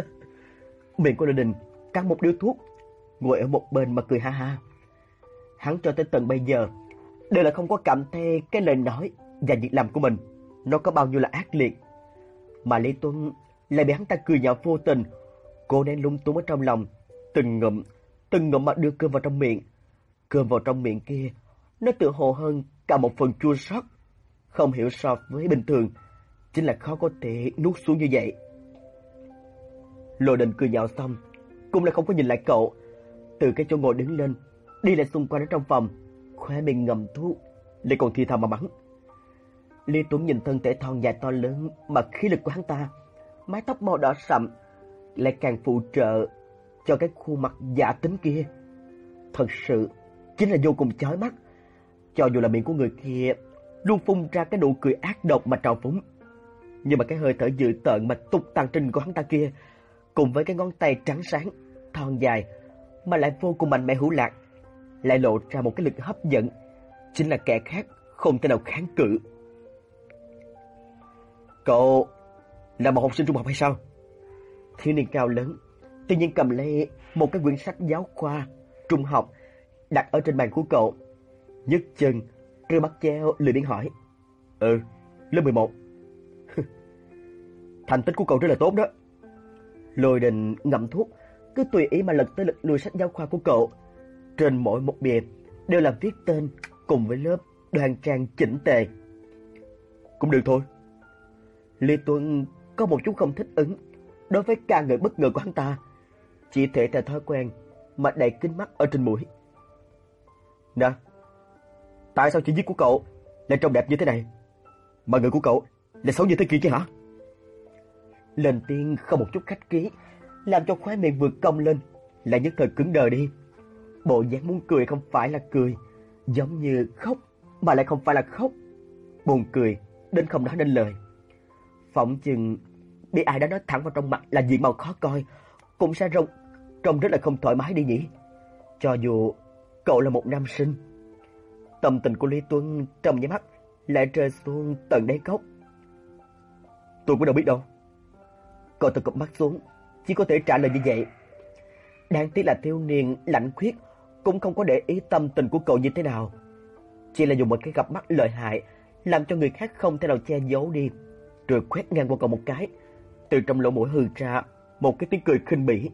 [SPEAKER 1] Miệng của Lê Đình cắn một điếu thuốc, ngồi ở một bên mà cười ha ha. Hắn cho tới tận bây giờ, đều là không có cảm thấy cái lời nói và việc làm của mình nó có bao nhiêu là ác liệt. Mà Lý Tuấn lại bị hắn ta cười nhạo vô tình, cô nên lung tung ở trong lòng, từng ngụm, từng ngụm mà đưa cơm vào trong miệng. Cơm vào trong miệng kia, nó tự hồ hơn cả một phần chua sót. không hiểu so với bình thường, chính là khó có thể nuốt xuống như vậy. Lô đình cười nhạo xong, cũng là không có nhìn lại cậu, từ cái chỗ ngồi đứng lên, đi lại xung quanh ở trong phòng, khóe miệng ngầm thuốc, lại còn thi thầm mà mắng. Lý Tuấn nhìn thân thể thon dài to lớn mà khí lực của hắn ta, mái tóc màu đỏ sậm lại càng phụ trợ cho cái khuôn mặt giả tính kia. Thật sự chính là vô cùng chói mắt. Cho dù là miệng của người kia luôn phun ra cái nụ cười ác độc mà trào phúng. Nhưng mà cái hơi thở dữ tợn mà tục tàn trình của hắn ta kia, cùng với cái ngón tay trắng sáng, thon dài, mà lại vô cùng mạnh mẽ hữu lạc, lại lộ ra một cái lực hấp dẫn, chính là kẻ khác không thể nào kháng cự. Cậu là một học sinh trung học hay sao? Thiếu niên cao lớn, tự nhiên cầm lấy một cái quyển sách giáo khoa trung học đặt ở trên bàn của cậu. Nhất chân, rơi bắt treo lười biếng hỏi. Ừ, lớp 11. Thành tích của cậu rất là tốt đó. Lôi đình ngậm thuốc, cứ tùy ý mà lật tới lật lùi sách giáo khoa của cậu. Trên mỗi một bìa đều là viết tên cùng với lớp đoan trang chỉnh tề. Cũng được thôi. Lê Tuấn có một chút không thích ứng đối với ca ngợi bất ngờ của hắn ta. Chỉ thể theo thói quen mà đầy kính mắt ở trên mũi. Nè, tại sao chữ viết của cậu lại trông đẹp như thế này? Mà người của cậu lại xấu như thế kia chứ hả? Lên tiếng không một chút khách khí, làm cho khóe miệng vừa cong lên, lại nhất thời cứng đờ đi. Bộ dáng muốn cười không phải là cười, giống như khóc mà lại không phải là khóc. buồn cười đến không nói nên lời. Phỏng chừng bị ai đó nói thẳng vào trong mặt là diện màu khó coi, cũng sẽ rông trông rất là không thoải mái đi nhỉ. Cho dù cậu là một nam sinh. Tâm tình của Lý Tuấn trong nháy mắt lại rơi xuống tận đáy cốc. Tôi cũng đâu biết đâu. Cậu từ cụp mắt xuống, chỉ có thể trả lời như vậy. Đáng tiếc là thiếu niên lạnh khuyết cũng không có để ý tâm tình của cậu như thế nào. Chỉ là dùng một cái gặp mắt lợi hại làm cho người khác không thể nào che giấu đi, rồi quét ngang qua cậu một cái, từ trong lỗ mũi hừ ra một cái tiếng cười khinh bỉ.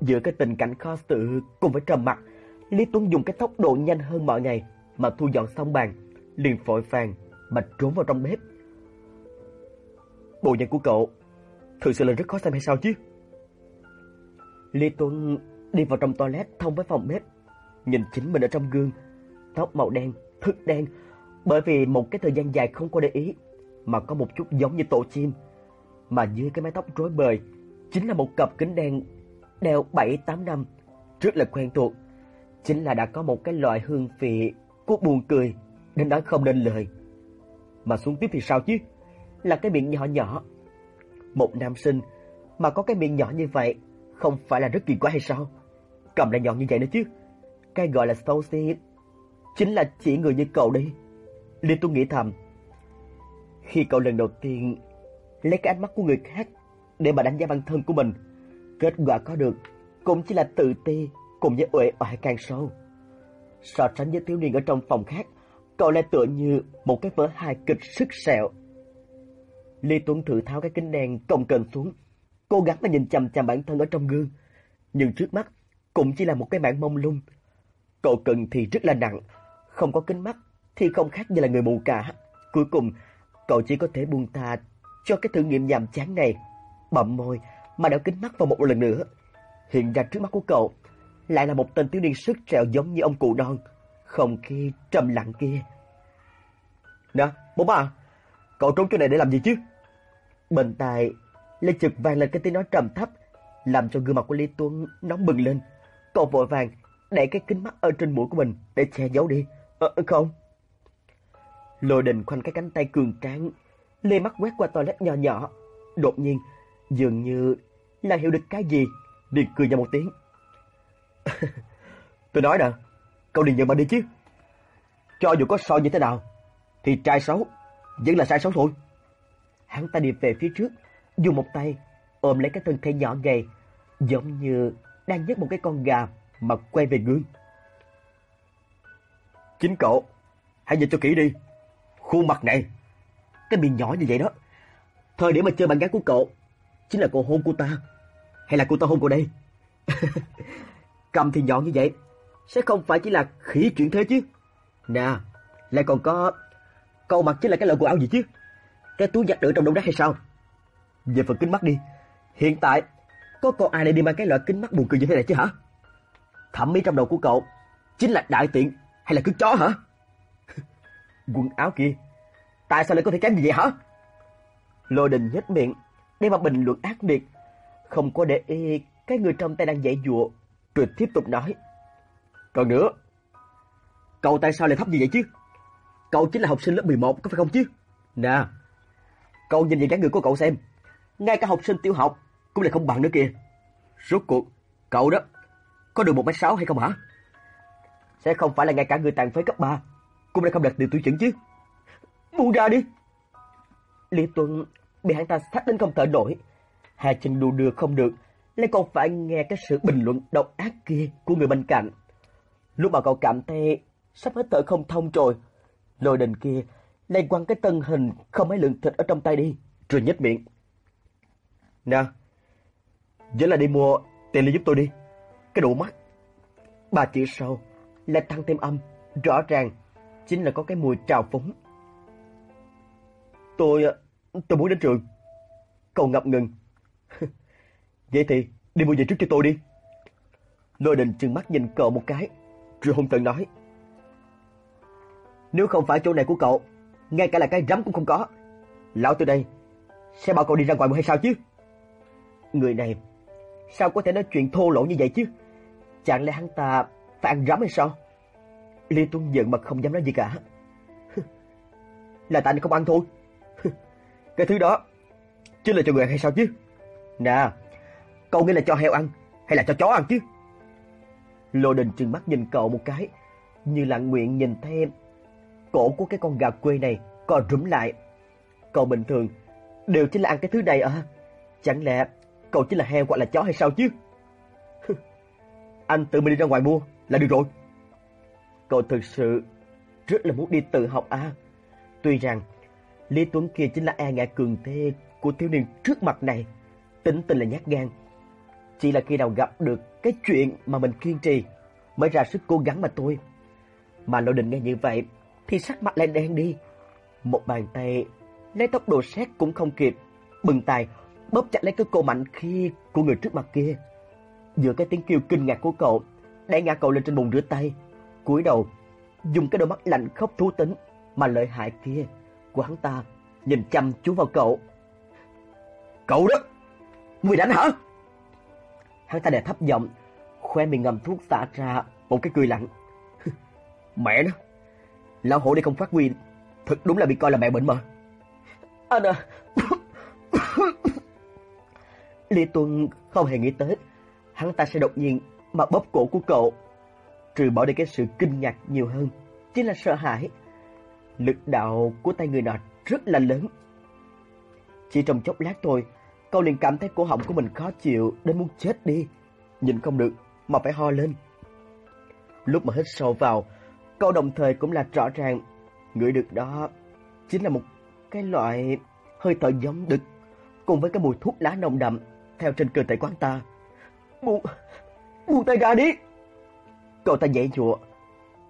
[SPEAKER 1] Giữa cái tình cảnh khó xử cùng với trầm mặc, Lý Tuấn dùng cái tốc độ nhanh hơn mọi ngày mà thu dọn xong bàn, liền vội vàng mà trốn vào trong bếp. Bộ dạng của cậu thực sự là rất khó xem hay sao chứ? Lý Tuấn đi vào trong toilet thông với phòng bếp, nhìn chính mình ở trong gương, tóc màu đen, thức đen, bởi vì một cái thời gian dài không có để ý mà có một chút giống như tổ chim, mà dưới cái mái tóc rối bời chính là một cặp kính đen đeo 7-8 năm, rất là quen thuộc. Chính là đã có một cái loại hương vị của buồn cười đến nói không nên lời. Mà xuống tiếp thì sao chứ? Là cái miệng nhỏ nhỏ. Một nam sinh mà có cái miệng nhỏ như vậy không phải là rất kỳ quái hay sao? Cầm lại nhọn như vậy nữa chứ. Cái gọi là Stolzy chính là chỉ người như cậu đi. Liên tôi nghĩ thầm. Khi cậu lần đầu tiên lấy cái ánh mắt của người khác để mà đánh giá bản thân của mình, kết quả có được cũng chỉ là tự ti cùng với uể oải càng sâu. So sánh với thiếu niên ở trong phòng khác, cậu lại tựa như một cái vở hài kịch sức sẹo. Lê Tuấn thử tháo cái kính đen cồng kềnh xuống, cố gắng mà nhìn chằm chằm bản thân ở trong gương, nhưng trước mắt cũng chỉ là một cái mảng mông lung. Cậu cần thì rất là nặng, không có kính mắt thì không khác như là người mù cả. Cuối cùng, cậu chỉ có thể buông tha cho cái thử nghiệm nhàm chán này, bậm môi mà đeo kính mắt vào một lần nữa. Hiện ra trước mắt của cậu lại là một tên thiếu niên sức trèo giống như ông cụ non, không khí trầm lặng kia. Nè, bố ba, cậu trốn chỗ này để làm gì chứ? Bên tai lê trực vang lên cái tiếng nói trầm thấp, làm cho gương mặt của Lý Tuấn nóng bừng lên. Cậu vội vàng đẩy cái kính mắt ở trên mũi của mình để che giấu đi. Ờ, không. Lôi đình khoanh cái cánh tay cường tráng, lê mắt quét qua toilet nhỏ nhỏ. Đột nhiên, dường như là hiểu được cái gì, liền cười ra một tiếng. Tôi nói nè, cậu đừng nhận mà đi chứ. Cho dù có so như thế nào, thì trai xấu vẫn là sai xấu thôi. Hắn ta đi về phía trước, dùng một tay ôm lấy cái thân thể nhỏ gầy, giống như đang nhấc một cái con gà mà quay về gương. Chính cậu, hãy nhìn cho kỹ đi. Khuôn mặt này, cái miệng nhỏ như vậy đó. Thời điểm mà chơi bạn gái của cậu, chính là cô hôn cô ta. Hay là cô ta hôn cô đây? Cầm thì nhọn như vậy, sẽ không phải chỉ là khỉ chuyện thế chứ. Nè, lại còn có... Cậu mặc chính là cái loại quần áo gì chứ? Cái túi giặt đựng trong đông đá hay sao? Về phần kính mắt đi. Hiện tại, có con ai lại đi mang cái loại kính mắt buồn cười như thế này chứ hả? Thẩm mỹ trong đầu của cậu chính là đại tiện hay là cứ chó hả? Quần áo kia, tại sao lại có thể kém gì vậy hả? Lôi đình nhếch miệng, đem mà bình luận ác liệt, không có để ý cái người trong tay đang dãy dụa, rồi tiếp tục nói. Còn nữa, cậu tại sao lại thấp như vậy chứ? Cậu chính là học sinh lớp 11 có phải không chứ? Nè, cậu nhìn vào dáng người của cậu xem, ngay cả học sinh tiểu học cũng lại không bằng nữa kìa. Rốt cuộc, cậu đó, có được 1m6 hay không hả? Sẽ không phải là ngay cả người tàn phế cấp 3 cũng đã không đạt được tiêu chuẩn chứ. Buông ra đi. Lý Tuấn bị hắn ta sát đến không thở nổi. Hai chân đu đưa không được, lại còn phải nghe cái sự bình luận độc ác kia của người bên cạnh. Lúc mà cậu cảm thấy sắp hết thở không thông rồi, lôi đình kia lại quăng cái tân hình không mấy lượng thịt ở trong tay đi, rồi nhếch miệng. Nè, vẫn là đi mua tiền ly giúp tôi đi. Cái đủ mắt. Ba chữ sau lại tăng thêm âm, rõ ràng chính là có cái mùi trào phúng. Tôi ờ, tôi muốn đến trường. Cậu ngập ngừng. Vậy thì đi mua về trước cho tôi đi. Lôi đình trừng mắt nhìn cậu một cái, rồi hung tợn nói. Nếu không phải chỗ này của cậu, ngay cả là cái rắm cũng không có. Lão từ đây sẽ bảo cậu đi ra ngoài hay sao chứ? Người này sao có thể nói chuyện thô lỗ như vậy chứ? Chẳng lẽ hắn ta phải ăn rắm hay sao? Lê Tuấn giận mà không dám nói gì cả. là tại anh không ăn thôi. cái thứ đó chính là cho người ăn hay sao chứ? Nè, cậu nghĩ là cho heo ăn hay là cho chó ăn chứ? Lô Đình trừng mắt nhìn cậu một cái, như là nguyện nhìn thêm. Cổ của cái con gà quê này co rúm lại. Cậu bình thường đều chính là ăn cái thứ này à? Chẳng lẽ cậu chính là heo hoặc là chó hay sao chứ? Anh tự mình đi ra ngoài mua là được rồi. Cậu thực sự rất là muốn đi tự học à? Tuy rằng Lý Tuấn kia chính là e ngại cường thế của thiếu niên trước mặt này, tính tình là nhát gan. Chỉ là khi nào gặp được cái chuyện mà mình kiên trì mới ra sức cố gắng mà thôi. Mà Lộ Đình nghe như vậy thì sắc mặt lại đen đi. Một bàn tay lấy tốc độ xét cũng không kịp, bừng tay bóp chặt lấy cái cô mạnh khi của người trước mặt kia. Giữa cái tiếng kêu kinh ngạc của cậu, đẩy ngã cậu lên trên bồn rửa tay, cúi đầu, dùng cái đôi mắt lạnh khóc thú tính mà lợi hại kia của hắn ta nhìn chăm chú vào cậu. Cậu đó, mùi đánh hả? Hắn ta đè thấp giọng, khoe miệng ngầm thuốc xả ra một cái cười lạnh. Mẹ nó, lão hổ đi không phát huy, thật đúng là bị coi là mẹ bệnh mà. Anh à, Lý Tuân không hề nghĩ tới hắn ta sẽ đột nhiên mà bóp cổ của cậu. Trừ bỏ đi cái sự kinh ngạc nhiều hơn, chính là sợ hãi. Lực đạo của tay người nọ rất là lớn. Chỉ trong chốc lát thôi, cậu liền cảm thấy cổ họng của mình khó chịu đến muốn chết đi. Nhìn không được mà phải ho lên. Lúc mà hít sâu vào, cậu đồng thời cũng là rõ ràng ngửi được đó chính là một cái loại hơi thở giống đực cùng với cái mùi thuốc lá nồng đậm theo trên cơ thể quán ta. Buông, buông tay ra đi. Cậu ta dậy dụa.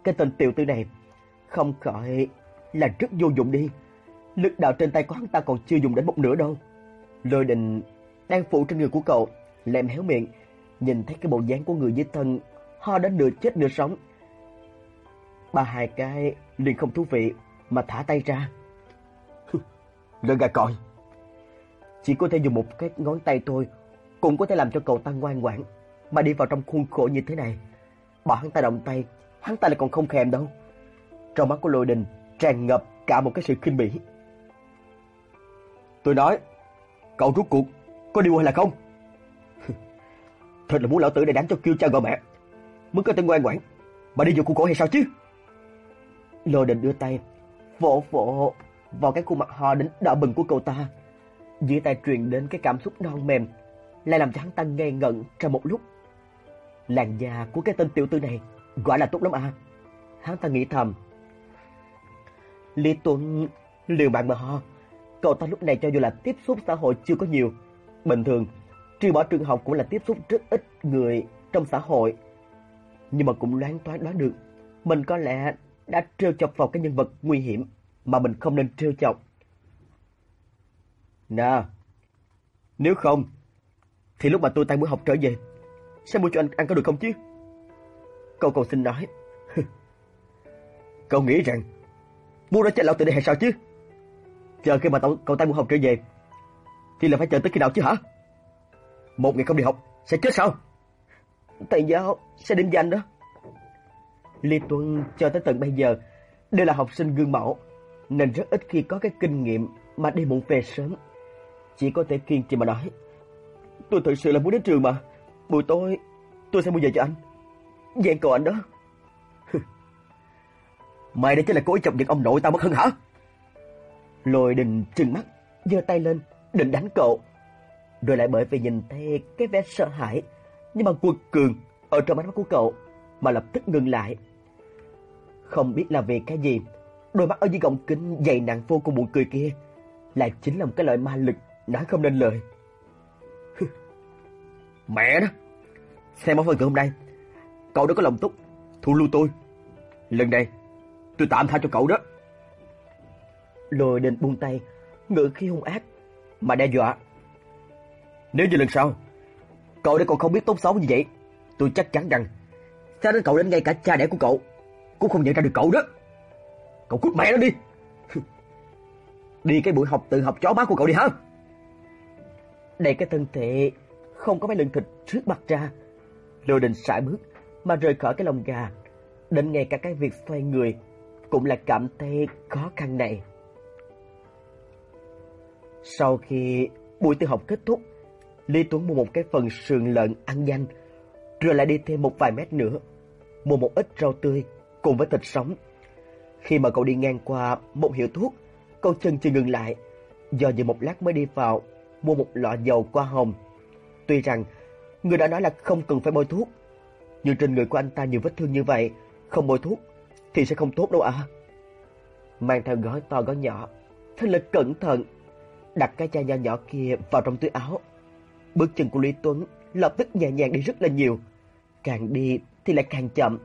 [SPEAKER 1] Cái tên tiểu tử này không khỏi là rất vô dụng đi. Lực đạo trên tay của hắn ta còn chưa dùng đến một nửa đâu. Lôi đình đang phụ trên người của cậu, lèm héo miệng, nhìn thấy cái bộ dáng của người dưới thân, ho đến nửa chết nửa sống. Ba hai cái liền không thú vị mà thả tay ra. Lên gà còi. Chỉ có thể dùng một cái ngón tay thôi cũng có thể làm cho cậu ta ngoan ngoãn mà đi vào trong khuôn khổ như thế này. Bỏ hắn ta động tay, hắn ta lại còn không thèm đâu. Trong mắt của Lôi Đình tràn ngập cả một cái sự khinh bỉ. Tôi nói, cậu rút cuộc có đi hay là không? Thật là muốn lão tử này đánh cho kêu cha gọi mẹ. Muốn có tên ngoan ngoãn mà đi vào khu cổ hay sao chứ? Lôi Đình đưa tay vỗ vỗ vào cái khuôn mặt ho đến đỏ bừng của cậu ta. Dưới tay truyền đến cái cảm xúc non mềm, lại làm cho hắn ta ngây ngẩn trong một lúc. Làn da của cái tên tiểu tử này quả là tốt lắm à. Hắn ta nghĩ thầm. Lý Tuấn liều mạng mà ho. Cậu ta lúc này cho dù là tiếp xúc xã hội chưa có nhiều. Bình thường, trừ bỏ trường học cũng là tiếp xúc rất ít người trong xã hội. Nhưng mà cũng loáng thoáng đoán được, mình có lẽ đã trêu chọc vào cái nhân vật nguy hiểm mà mình không nên trêu chọc. Nè, nếu không, thì lúc mà tôi tan buổi học trở về, sẽ mua cho anh ăn có được không chứ? Cậu cầu xin nói. cậu nghĩ rằng, mua ra chết lão từ đây hay sao chứ? Chờ khi mà cậu, cậu ta mua học trở về, thì là phải chờ tới khi nào chứ hả? Một ngày không đi học, sẽ chết sao? Thầy giáo sẽ định danh đó. Lê Tuấn cho tới tận bây giờ đều là học sinh gương mẫu, nên rất ít khi có cái kinh nghiệm mà đi muộn về sớm. Chỉ có thể kiên trì mà nói. Tôi thực sự là muốn đến trường mà. Buổi tối tôi sẽ mua về cho anh. Dạng cậu anh đó. Mày đây chính là cố ý chọc giận ông nội tao mất hơn hả? Lôi đình trừng mắt, giơ tay lên, định đánh cậu. Rồi lại bởi vì nhìn thấy cái vẻ sợ hãi, nhưng mà quật cường ở trong ánh mắt của cậu, mà lập tức ngừng lại. Không biết là vì cái gì, đôi mắt ở dưới gọng kính dày nặng vô cùng buồn cười kia, lại chính là một cái loại ma lực nói không nên lời. Mẹ đó, xem ở phần hôm nay, cậu đã có lòng tốt, thu lưu tôi. Lần này, tôi tạm tha cho cậu đó. Lôi định buông tay, ngự khí hung ác, mà đe dọa. Nếu như lần sau, cậu đã còn không biết tốt xấu như vậy, tôi chắc chắn rằng, sao đến cậu đến ngay cả cha đẻ của cậu, cũng không nhận ra được cậu đó. Cậu cút mẹ nó đi. đi cái buổi học tự học chó má của cậu đi hả? Để cái thân thể không có mấy lượng thịt trước mặt ra, Lôi Đình sải bước mà rời khỏi cái lồng gà, đến ngay cả cái việc xoay người cũng là cảm thấy khó khăn này. Sau khi buổi tự học kết thúc, Lý Tuấn mua một cái phần sườn lợn ăn nhanh, rồi lại đi thêm một vài mét nữa, mua một ít rau tươi cùng với thịt sống. Khi mà cậu đi ngang qua một hiệu thuốc, cậu chân chưa ngừng lại, do dự một lát mới đi vào mua một lọ dầu qua hồng. Tuy rằng người đã nói là không cần phải bôi thuốc, nhưng trên người của anh ta nhiều vết thương như vậy, không bôi thuốc thì sẽ không tốt đâu à. Mang theo gói to gói nhỏ, Thanh Lịch cẩn thận đặt cái chai nho nhỏ kia vào trong túi áo. Bước chân của Lý Tuấn lập tức nhẹ nhàng đi rất là nhiều, càng đi thì lại càng chậm.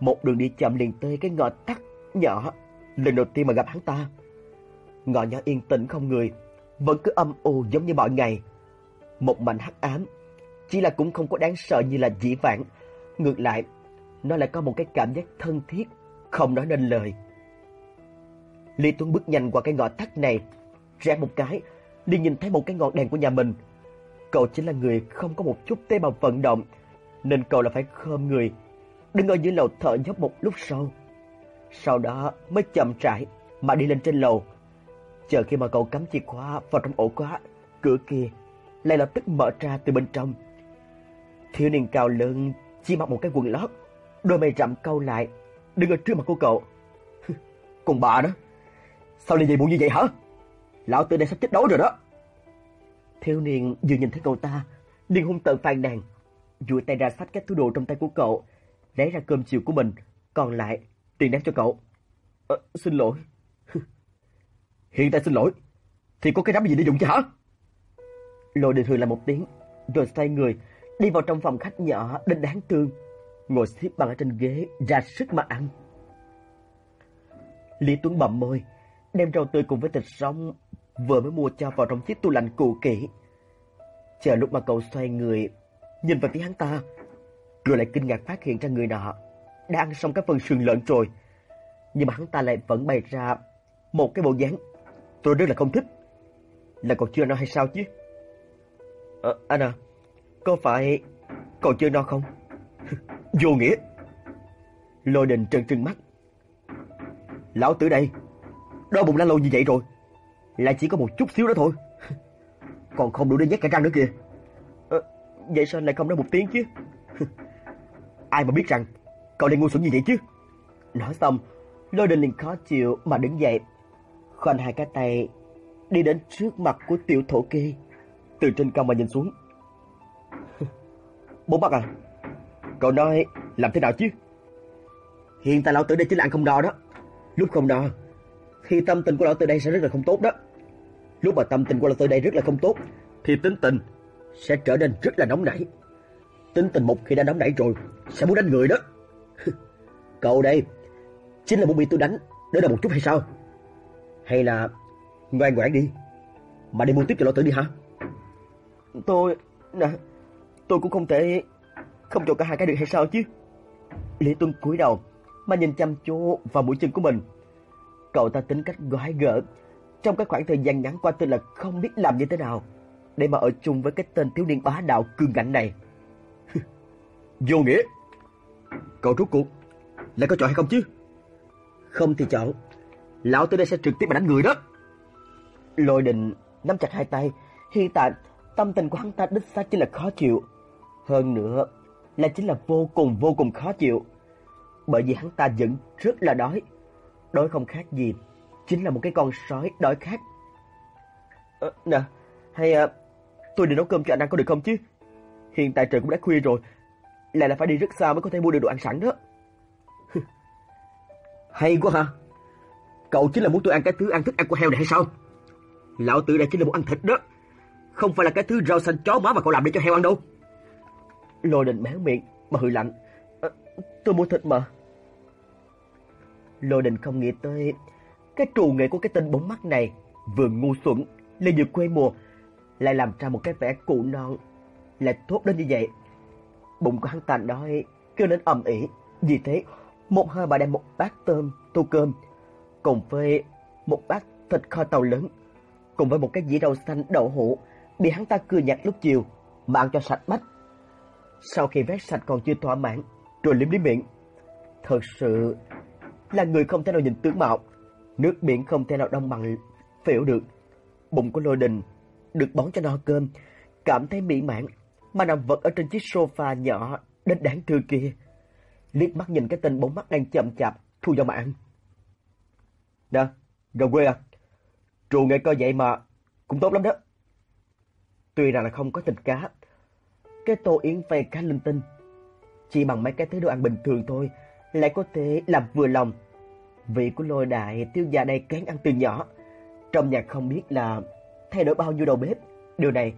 [SPEAKER 1] Một đường đi chậm liền tới cái ngõ tắt nhỏ lần đầu tiên mà gặp hắn ta. Ngõ nhỏ yên tĩnh không người, vẫn cứ âm u giống như mọi ngày. Một mảnh hắc ám, chỉ là cũng không có đáng sợ như là dĩ vãng. Ngược lại, nó lại có một cái cảm giác thân thiết, không nói nên lời. Lý Tuấn bước nhanh qua cái ngõ tắt này, rẽ một cái, liền nhìn thấy một cái ngọn đèn của nhà mình. Cậu chính là người không có một chút tế bào vận động, nên cậu là phải khom người, đứng ở dưới lầu thở dốc một lúc sau. Sau đó mới chậm rãi mà đi lên trên lầu. Chờ khi mà cậu cắm chìa khóa vào trong ổ khóa, cửa kia lại lập tức mở ra từ bên trong. Thiếu niên cao lớn chỉ mặc một cái quần lót, đôi mày rậm cau lại, đứng ở trước mặt của cậu. Còn bà đó, sao lại về muộn như vậy hả? Lão tử đây sắp chết đói rồi đó. Thiếu niên vừa nhìn thấy cậu ta, liền hung tợn phàn nàn, duỗi tay ra xách cái túi đồ trong tay của cậu, lấy ra cơm chiều của mình, còn lại tiền ném cho cậu. À, xin lỗi. Hiện tại xin lỗi, thì có cái đám gì để dùng chứ hả? Lôi đình hừ lại một tiếng, rồi xoay người, đi vào trong phòng khách nhỏ đến đáng thương, ngồi xếp bằng ở trên ghế ra sức mà ăn. Lý Tuấn bậm môi, đem rau tươi cùng với thịt sống vừa mới mua cho vào trong chiếc tủ lạnh cũ kỹ. Chờ lúc mà cậu xoay người, nhìn vào phía hắn ta, rồi lại kinh ngạc phát hiện ra người nọ đã ăn xong cái phần sườn lợn rồi. Nhưng mà hắn ta lại vẫn bày ra một cái bộ dáng tôi rất là không thích. Là cậu chưa no hay sao chứ? Ờ, à, anh à, có phải cậu chưa no không? Vô nghĩa. Lôi đình trừng trừng mắt. Lão tử đây, đói bụng đã lâu như vậy rồi. Lại chỉ có một chút xíu đó thôi. Còn không đủ để nhét cả răng nữa kìa. À, vậy sao lại không nói một tiếng chứ? Ai mà biết rằng cậu lại ngu xuẩn như vậy chứ? Nói xong, Lôi đình liền khó chịu mà đứng dậy. Khoanh hai cái tay đi đến trước mặt của tiểu thổ kỳ. Từ trên cao mà nhìn xuống. Bố bác à, cậu nói làm thế nào chứ? Hiện tại lão tử đây chính là ăn không đo đó. Lúc không đo thì tâm tình của lão tử đây sẽ rất là không tốt đó. Lúc mà tâm tình của lão tử đây rất là không tốt, thì tính tình sẽ trở nên rất là nóng nảy. Tính tình một khi đã nóng nảy rồi, sẽ muốn đánh người đó. Cậu đây, chính là muốn bị tôi đánh, đỡ đầu một chút hay sao? Hay là ngoan ngoãn đi, mà đi mua tiếp cho lão tử đi hả? Tôi, nè, tôi cũng không thể không cho cả hai cái được hay sao chứ? Lý Tuân cúi đầu mà nhìn chăm chú vào mũi chân của mình. Cậu ta tính cách gói gỡ, trong cái khoảng thời gian ngắn qua tên là không biết làm như thế nào để mà ở chung với cái tên thiếu niên bá đạo cường ngạnh này. Vô nghĩa. Cậu rút cuộc lại có chọn hay không chứ? Không thì chọn. Lão tới đây sẽ trực tiếp mà đánh người đó. Lôi đình nắm chặt hai tay. Hiện tại tâm tình của hắn ta đích xác chính là khó chịu. Hơn nữa là chính là vô cùng vô cùng khó chịu. Bởi vì hắn ta vẫn rất là đói. Đói không khác gì. Chính là một cái con sói đói khát. À, nè, hay à, tôi đi nấu cơm cho anh ăn có được không chứ? Hiện tại trời cũng đã khuya rồi. Lại là phải đi rất xa mới có thể mua được đồ ăn sẵn đó. Hay quá ha. Cậu chính là muốn tôi ăn cái thứ ăn thức ăn của heo này hay sao? Lão tử đây chính là muốn ăn thịt đó. Không phải là cái thứ rau xanh chó má mà cậu làm để cho heo ăn đâu. Lôi đình méo miệng mà hừ lạnh. À, tôi mua thịt mà. Lôi đình không nghĩ tới cái trù nghệ của cái tên bốn mắt này vừa ngu xuẩn lại vừa quê mùa lại làm ra một cái vẻ cụ non lại thốt đến như vậy. Bụng của hắn ta đói kêu lên ầm ĩ, vì thế một hơi bà đem một bát tôm, tô cơm, cùng với một bát thịt kho tàu lớn, cùng với một cái dĩa rau xanh đậu hũ, bị hắn ta cười nhạt lúc chiều, mà ăn cho sạch bách. Sau khi vét sạch còn chưa thỏa mãn, rồi liếm liếm miệng. Thật sự là người không thể nào nhìn tướng mạo, nước biển không thể nào đông bằng phễu được. bụng của Lôi Đình được bón cho no cơm, cảm thấy mỹ mãn mà nằm vật ở trên chiếc sofa nhỏ đến đáng thương kia. Liếc mắt nhìn cái tên bóng mắt đang chậm chạp thu vào mạng. Nè, gần quê à? Trù nghệ coi vậy mà cũng tốt lắm đó. Tuy rằng là không có thịt cá, cái tô yến phê cá linh tinh, chỉ bằng mấy cái thứ đồ ăn bình thường thôi, lại có thể làm vừa lòng. Vị của lôi đại tiêu gia đây kén ăn từ nhỏ, trong nhà không biết là thay đổi bao nhiêu đầu bếp. Điều này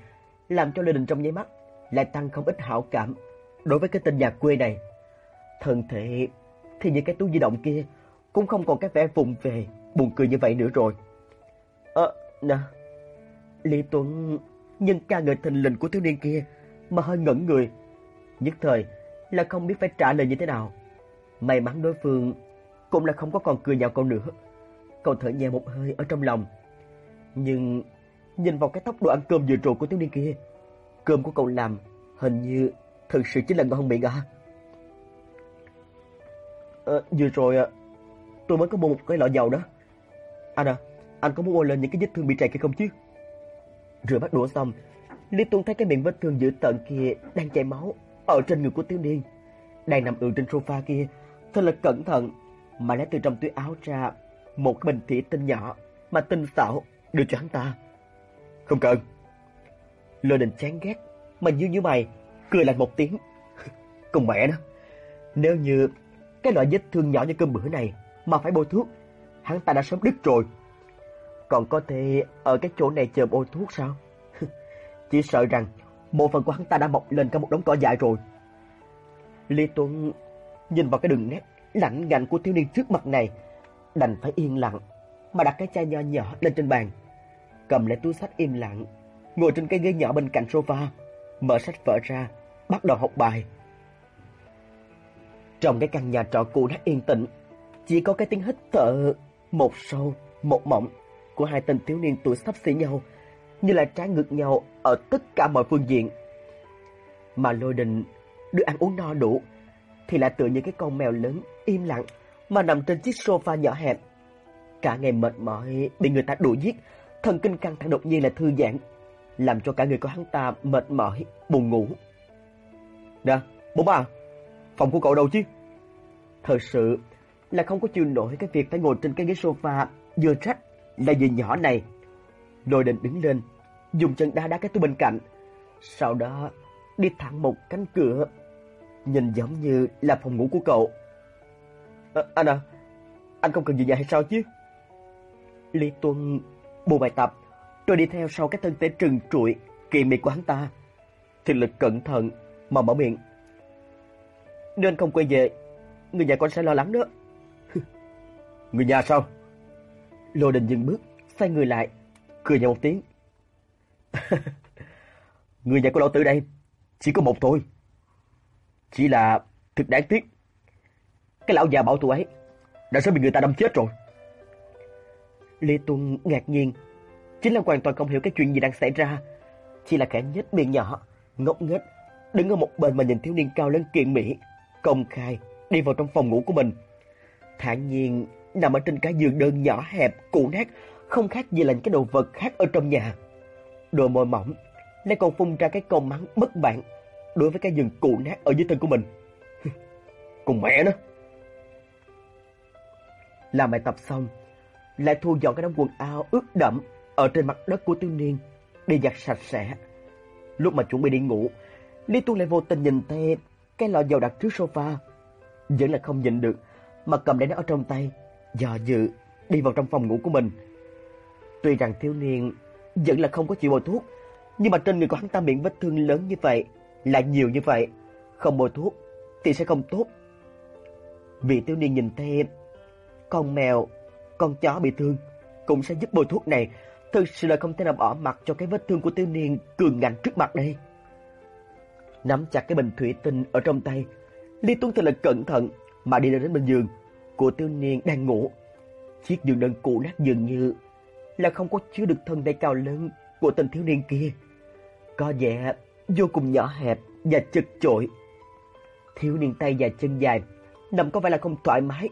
[SPEAKER 1] làm cho Lê Đình trong nháy mắt lại tăng không ít hảo cảm đối với cái tên nhà quê này. Thân thể thì những cái túi di động kia cũng không còn cái vẻ vùng về buồn cười như vậy nữa rồi. Ơ, nè, Lý Tuấn nhưng ca ngợi thình lình của thiếu niên kia mà hơi ngẩn người. Nhất thời là không biết phải trả lời như thế nào. May mắn đối phương cũng là không có còn cười nhạo cậu nữa. Cậu thở nhẹ một hơi ở trong lòng. Nhưng nhìn vào cái tốc độ ăn cơm vừa rồi của thiếu niên kia, cơm của cậu làm hình như thực sự chính là ngon miệng à. Ờ, vừa rồi à, tôi mới có mua một cái lọ dầu đó. Anh à, anh có muốn bôi lên những cái vết thương bị trầy kia không chứ? Rửa bát đũa xong, Lý Tuấn thấy cái miệng vết thương dữ tợn kia đang chảy máu ở trên người của thiếu niên. Đang nằm ườn trên sofa kia, thật là cẩn thận mà lấy từ trong túi áo ra một bình thủy tinh nhỏ mà tinh xảo đưa cho hắn ta. Không cần. Lôi đình chán ghét mà như như mày cười lạnh một tiếng. Cùng mẹ nó. Nếu như cái loại vết thương nhỏ như cơm bữa này mà phải bôi thuốc, hắn ta đã sớm đứt rồi. Còn có thể ở cái chỗ này chờ bôi thuốc sao? Chỉ sợ rằng một phần của hắn ta đã mọc lên cả một đống cỏ dại rồi. Lý Tuấn nhìn vào cái đường nét lạnh ngạnh của thiếu niên trước mặt này, đành phải yên lặng mà đặt cái chai nho nhỏ lên trên bàn, cầm lấy túi sách im lặng, ngồi trên cái ghế nhỏ bên cạnh sofa, mở sách vở ra, bắt đầu học bài. Trong cái căn nhà trọ cũ nát yên tĩnh, chỉ có cái tiếng hít thở một sâu, một mộng của hai tên thiếu niên tuổi sắp xỉ nhau, như là trái ngược nhau ở tất cả mọi phương diện. Mà Lôi Đình được ăn uống no đủ, thì lại tựa như cái con mèo lớn im lặng mà nằm trên chiếc sofa nhỏ hẹp. Cả ngày mệt mỏi bị người ta đuổi giết, thần kinh căng thẳng đột nhiên là thư giãn, làm cho cả người của hắn ta mệt mỏi, buồn ngủ. Nè, bố ba, phòng của cậu đâu chứ? Thật sự là không có chịu nổi cái việc phải ngồi trên cái ghế sofa vừa trách là gì nhỏ này. Lôi định đứng lên, dùng chân đá đá cái túi bên cạnh, sau đó đi thẳng một cánh cửa, nhìn giống như là phòng ngủ của cậu. À, anh à, anh không cần về nhà hay sao chứ? Lý Tuân buông bài tập, rồi đi theo sau cái thân thể trừng trụi, kỳ mị của hắn ta. Thì lực cẩn thận mà mở miệng. Nên không quay về, người nhà con sẽ lo lắng đó. người nhà sao? Lô Đình dừng bước, xoay người lại, cười nhẹ một tiếng. người nhà của lão tử đây chỉ có một thôi. Chỉ là thực đáng tiếc. Cái lão già bảo thủ ấy đã sớm bị người ta đâm chết rồi. Lê Tuân ngạc nhiên, chính là hoàn toàn không hiểu cái chuyện gì đang xảy ra. Chỉ là kẻ nhếch miệng nhỏ, ngốc nghếch, đứng ở một bên mà nhìn thiếu niên cao lớn kiện mỹ, công khai đi vào trong phòng ngủ của mình. Thản nhiên nằm ở trên cái giường đơn nhỏ hẹp, cũ nát, không khác gì là những cái đồ vật khác ở trong nhà. Đôi môi mỏng, lại còn phun ra cái câu mắng bất bạn đối với cái giường cũ nát ở dưới thân của mình. Cùng mẹ nó. Làm bài tập xong, lại thu dọn cái đống quần áo ướt đẫm ở trên mặt đất của Tiêu Niên, đi giặt sạch sẽ. Lúc mà chuẩn bị đi ngủ, Lý Tuân lại vô tình nhìn thấy cái lọ dầu đặt trước sofa. Vẫn là không nhìn được, mà cầm lấy nó ở trong tay, dò dự đi vào trong phòng ngủ của mình. Tuy rằng thiếu niên vẫn là không có chịu bôi thuốc, nhưng mà trên người của hắn ta miệng vết thương lớn như vậy, lại nhiều như vậy, không bôi thuốc thì sẽ không tốt. Vị thiếu niên nhìn thấy con mèo, con chó bị thương cũng sẽ giúp bôi thuốc này, thực sự là không thể nào bỏ mặt cho cái vết thương của thiếu niên cường ngạnh trước mặt đây. Nắm chặt cái bình thủy tinh ở trong tay, Lý Tuấn thật là cẩn thận mà đi đến bên giường của thiếu niên đang ngủ. Chiếc giường đơn cũ nát dường như là không có chứa được thân thể cao lớn của tên thiếu niên kia. Có vẻ vô cùng nhỏ hẹp và chật chội. Thiếu niên tay và chân dài, nằm có vẻ là không thoải mái.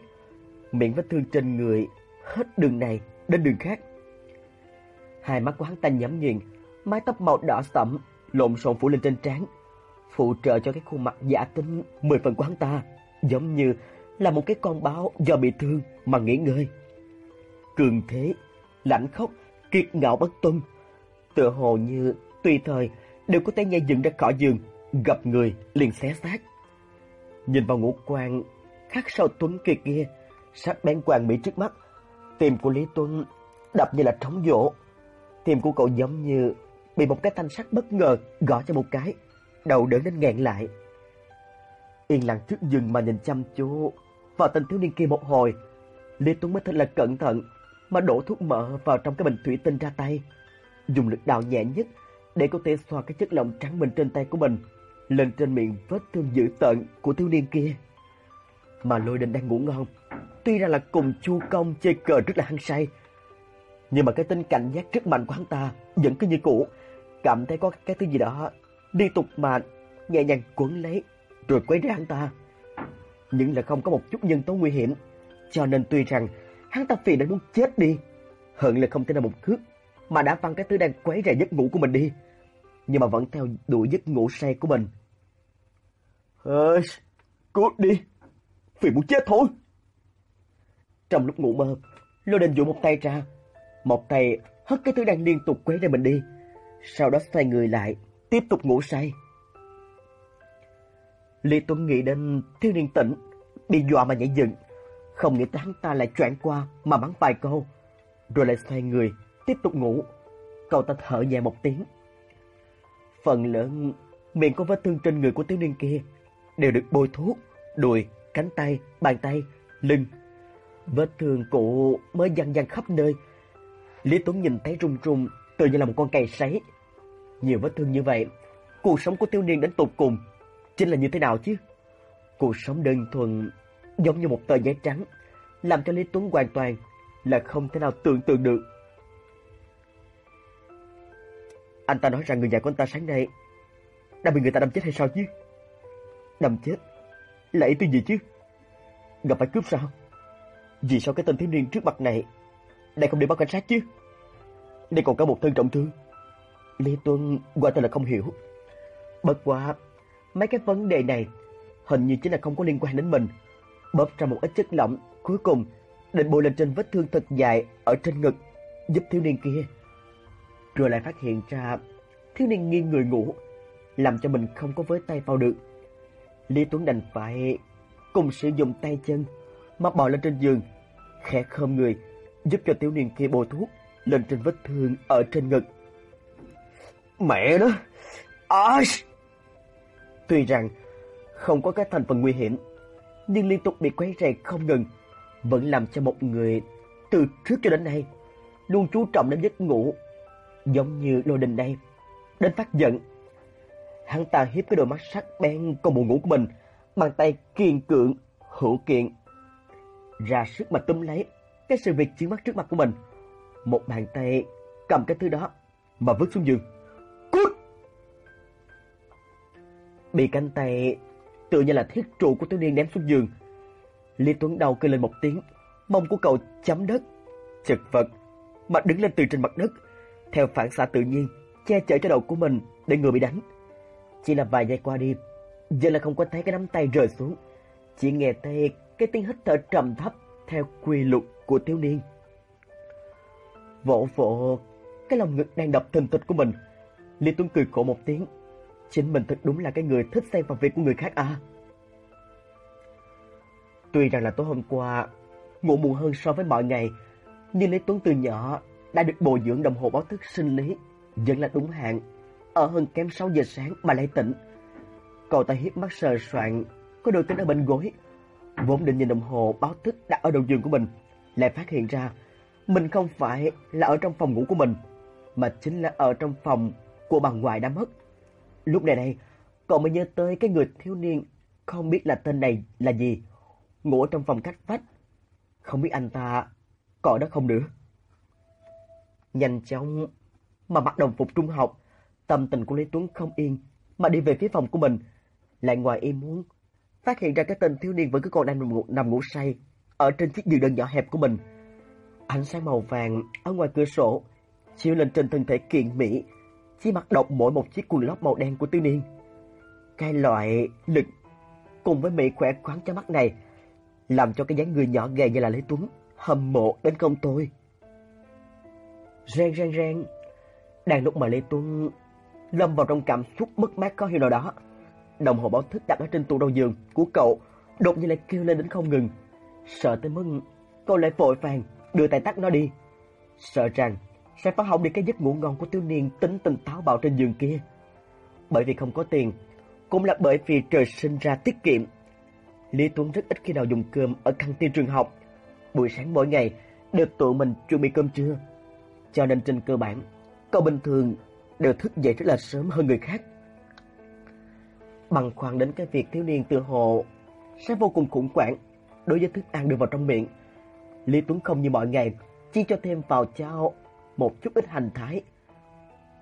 [SPEAKER 1] Miệng vết thương trên người hết đường này đến đường khác. Hai mắt của hắn ta nhắm nghiền, mái tóc màu đỏ sẫm lộn xộn phủ lên trên trán, phụ trợ cho cái khuôn mặt giả tính mười phần của hắn ta, giống như là một cái con báo do bị thương mà nghỉ ngơi. Cường thế, lạnh khóc, kiệt ngạo bất tuân, tựa hồ như tùy thời đều có thể nhảy dựng ra khỏi giường, gặp người liền xé xác. Nhìn vào ngũ quan khắc sâu tuấn kiệt kia, sắc bén quàng mỹ trước mắt, tim của Lý Tuấn đập như là trống vỗ. Tim của cậu giống như bị một cái thanh sắt bất ngờ gõ cho một cái, đầu đỡ đến nghẹn lại. Yên lặng trước giường mà nhìn chăm chú vào tên thiếu niên kia một hồi, Lý Tuấn mới thật là cẩn thận mà đổ thuốc mỡ vào trong cái bình thủy tinh ra tay, dùng lực đạo nhẹ nhất để có thể xoa cái chất lỏng trắng mình trên tay của mình lên trên miệng vết thương dữ tợn của thiếu niên kia. Mà Lôi Đình đang ngủ ngon, tuy ra là cùng Chu Công chơi cờ rất là hăng say, nhưng mà cái tinh cảnh giác rất mạnh của hắn ta vẫn cứ như cũ, cảm thấy có cái thứ gì đó liên tục mà nhẹ nhàng quấn lấy rồi quấy ra hắn ta. Nhưng là không có một chút nhân tố nguy hiểm, cho nên tuy rằng hắn ta phiền đến muốn chết đi, hận là không thể nào một cước mà đã văng cái thứ đang quấy rầy giấc ngủ của mình đi, nhưng mà vẫn theo đuổi giấc ngủ say của mình. Ơi, cút đi, phiền muốn chết thôi. Trong lúc ngủ mơ, Lô Đình dụ một tay ra, một tay hất cái thứ đang liên tục quấy rầy mình đi, sau đó xoay người lại, tiếp tục ngủ say. Lý Tuấn nghĩ đến thiếu niên tỉnh, bị dọa mà nhảy dựng, không nghĩ tới hắn ta lại chuyển qua mà mắng vài câu, rồi lại xoay người, tiếp tục ngủ. Cậu ta thở nhẹ một tiếng. Phần lớn miệng có vết thương trên người của thiếu niên kia đều được bôi thuốc, đùi, cánh tay, bàn tay, lưng. Vết thương cũ mới dằn dằn khắp nơi. Lý Tuấn nhìn thấy run run, tự như là một con cày sấy. Nhiều vết thương như vậy, cuộc sống của thiếu niên đến tột cùng chính là như thế nào chứ? Cuộc sống đơn thuần giống như một tờ giấy trắng, làm cho Lý Tuấn hoàn toàn là không thể nào tưởng tượng được. Anh ta nói rằng người nhà của anh ta sáng nay đã bị người ta đâm chết hay sao chứ? Đâm chết? Là ý tư gì chứ? Gặp phải cướp sao? Vì sao cái tên thiếu niên trước mặt này lại không đi báo cảnh sát chứ? Đây còn có một thân trọng thương. Lý Tuân quả thật là không hiểu. Bất quá, mấy cái vấn đề này hình như chính là không có liên quan đến mình. Bóp ra một ít chất lỏng, cuối cùng định bôi lên trên vết thương thật dài ở trên ngực, giúp thiếu niên kia. Rồi lại phát hiện ra thiếu niên nghiêng người ngủ, làm cho mình không có với tay vào được. Lý Tuấn đành phải cùng sử dụng tay chân mà bò lên trên giường, khẽ khom người, giúp cho thiếu niên kia bôi thuốc lên trên vết thương ở trên ngực. Mẹ đó! À! Tuy rằng không có cái thành phần nguy hiểm, nhưng liên tục bị quấy rầy không ngừng, vẫn làm cho một người từ trước cho đến nay luôn chú trọng đến giấc ngủ, giống như lôi đình đây, đến phát giận. Hắn ta hiếp cái đôi mắt sắc bén con buồn ngủ của mình, bàn tay kiên cường, hữu kiện, ra sức mà túm lấy cái sự việc trước mắt trước mặt của mình. Một bàn tay cầm cái thứ đó mà vứt xuống giường. Bị cánh tay tự như là thiết trụ của thiếu niên ném xuống giường. Lý Tuấn đầu kêu lên một tiếng, mông của cậu chấm đất, chật vật, mà đứng lên từ trên mặt đất, theo phản xạ tự nhiên, che chở cho đầu của mình để người bị đánh. Chỉ là vài giây qua đi, giờ là không có thấy cái nắm tay rơi xuống, chỉ nghe thấy cái tiếng hít thở trầm thấp theo quy luật của thiếu niên. Vỗ vỗ cái lòng ngực đang đập thình thịch của mình, Lý Tuấn cười khổ một tiếng. Chính mình thật đúng là cái người thích xen vào việc của người khác à. Tuy rằng là tối hôm qua ngủ muộn hơn so với mọi ngày, nhưng Lý Tuấn từ nhỏ đã được bồi dưỡng đồng hồ báo thức sinh lý, vẫn là đúng hạn, ở hơn kém 6 giờ sáng mà lại tỉnh. Cậu ta hiếp mắt sờ soạn, có đôi tính ở bên gối, vốn định nhìn đồng hồ báo thức đặt ở đầu giường của mình, lại phát hiện ra mình không phải là ở trong phòng ngủ của mình, mà chính là ở trong phòng của bà ngoại đã mất. Lúc này đây, cậu mới nhớ tới cái người thiếu niên không biết là tên này là gì, ngủ ở trong phòng cách vách. Không biết anh ta có đó không nữa. Nhanh chóng mà mặc đồng phục trung học, tâm tình của Lý Tuấn không yên mà đi về phía phòng của mình, lại ngoài ý muốn phát hiện ra cái tên thiếu niên vẫn cứ còn đang nằm ngủ, nằm ngủ say ở trên chiếc giường đơn nhỏ hẹp của mình. Ánh sáng màu vàng ở ngoài cửa sổ chiếu lên trên thân thể kiện mỹ, chỉ mặc độc mỗi một chiếc quần lót màu đen của Tư Niên. Cái loại lực cùng với mỹ khỏe khoắn cho mắt này làm cho cái dáng người nhỏ gầy như là Lê Tuấn hâm mộ đến không tôi. Reng reng reng, đang lúc mà Lê Tuấn lâm vào trong cảm xúc mất mát khó hiểu nào đó, đồng hồ báo thức đặt ở trên tủ đầu giường của cậu đột nhiên lại kêu lên đến không ngừng. Sợ tới mức cậu lại vội vàng đưa tay tắt nó đi, sợ rằng sẽ phá hỏng đi cái giấc ngủ ngon của thiếu niên tính tình táo bạo trên giường kia. Bởi vì không có tiền, cũng là bởi vì trời sinh ra tiết kiệm. Lý Tuấn rất ít khi nào dùng cơm ở căng tin trường học. Buổi sáng mỗi ngày đều tự mình chuẩn bị cơm trưa. Cho nên trên cơ bản, cậu bình thường đều thức dậy rất là sớm hơn người khác. Bằng khoảng đến cái việc thiếu niên tự hồ sẽ vô cùng khủng hoảng đối với thức ăn đưa vào trong miệng. Lý Tuấn không như mọi ngày, chỉ cho thêm vào cháo một chút ít hành thái,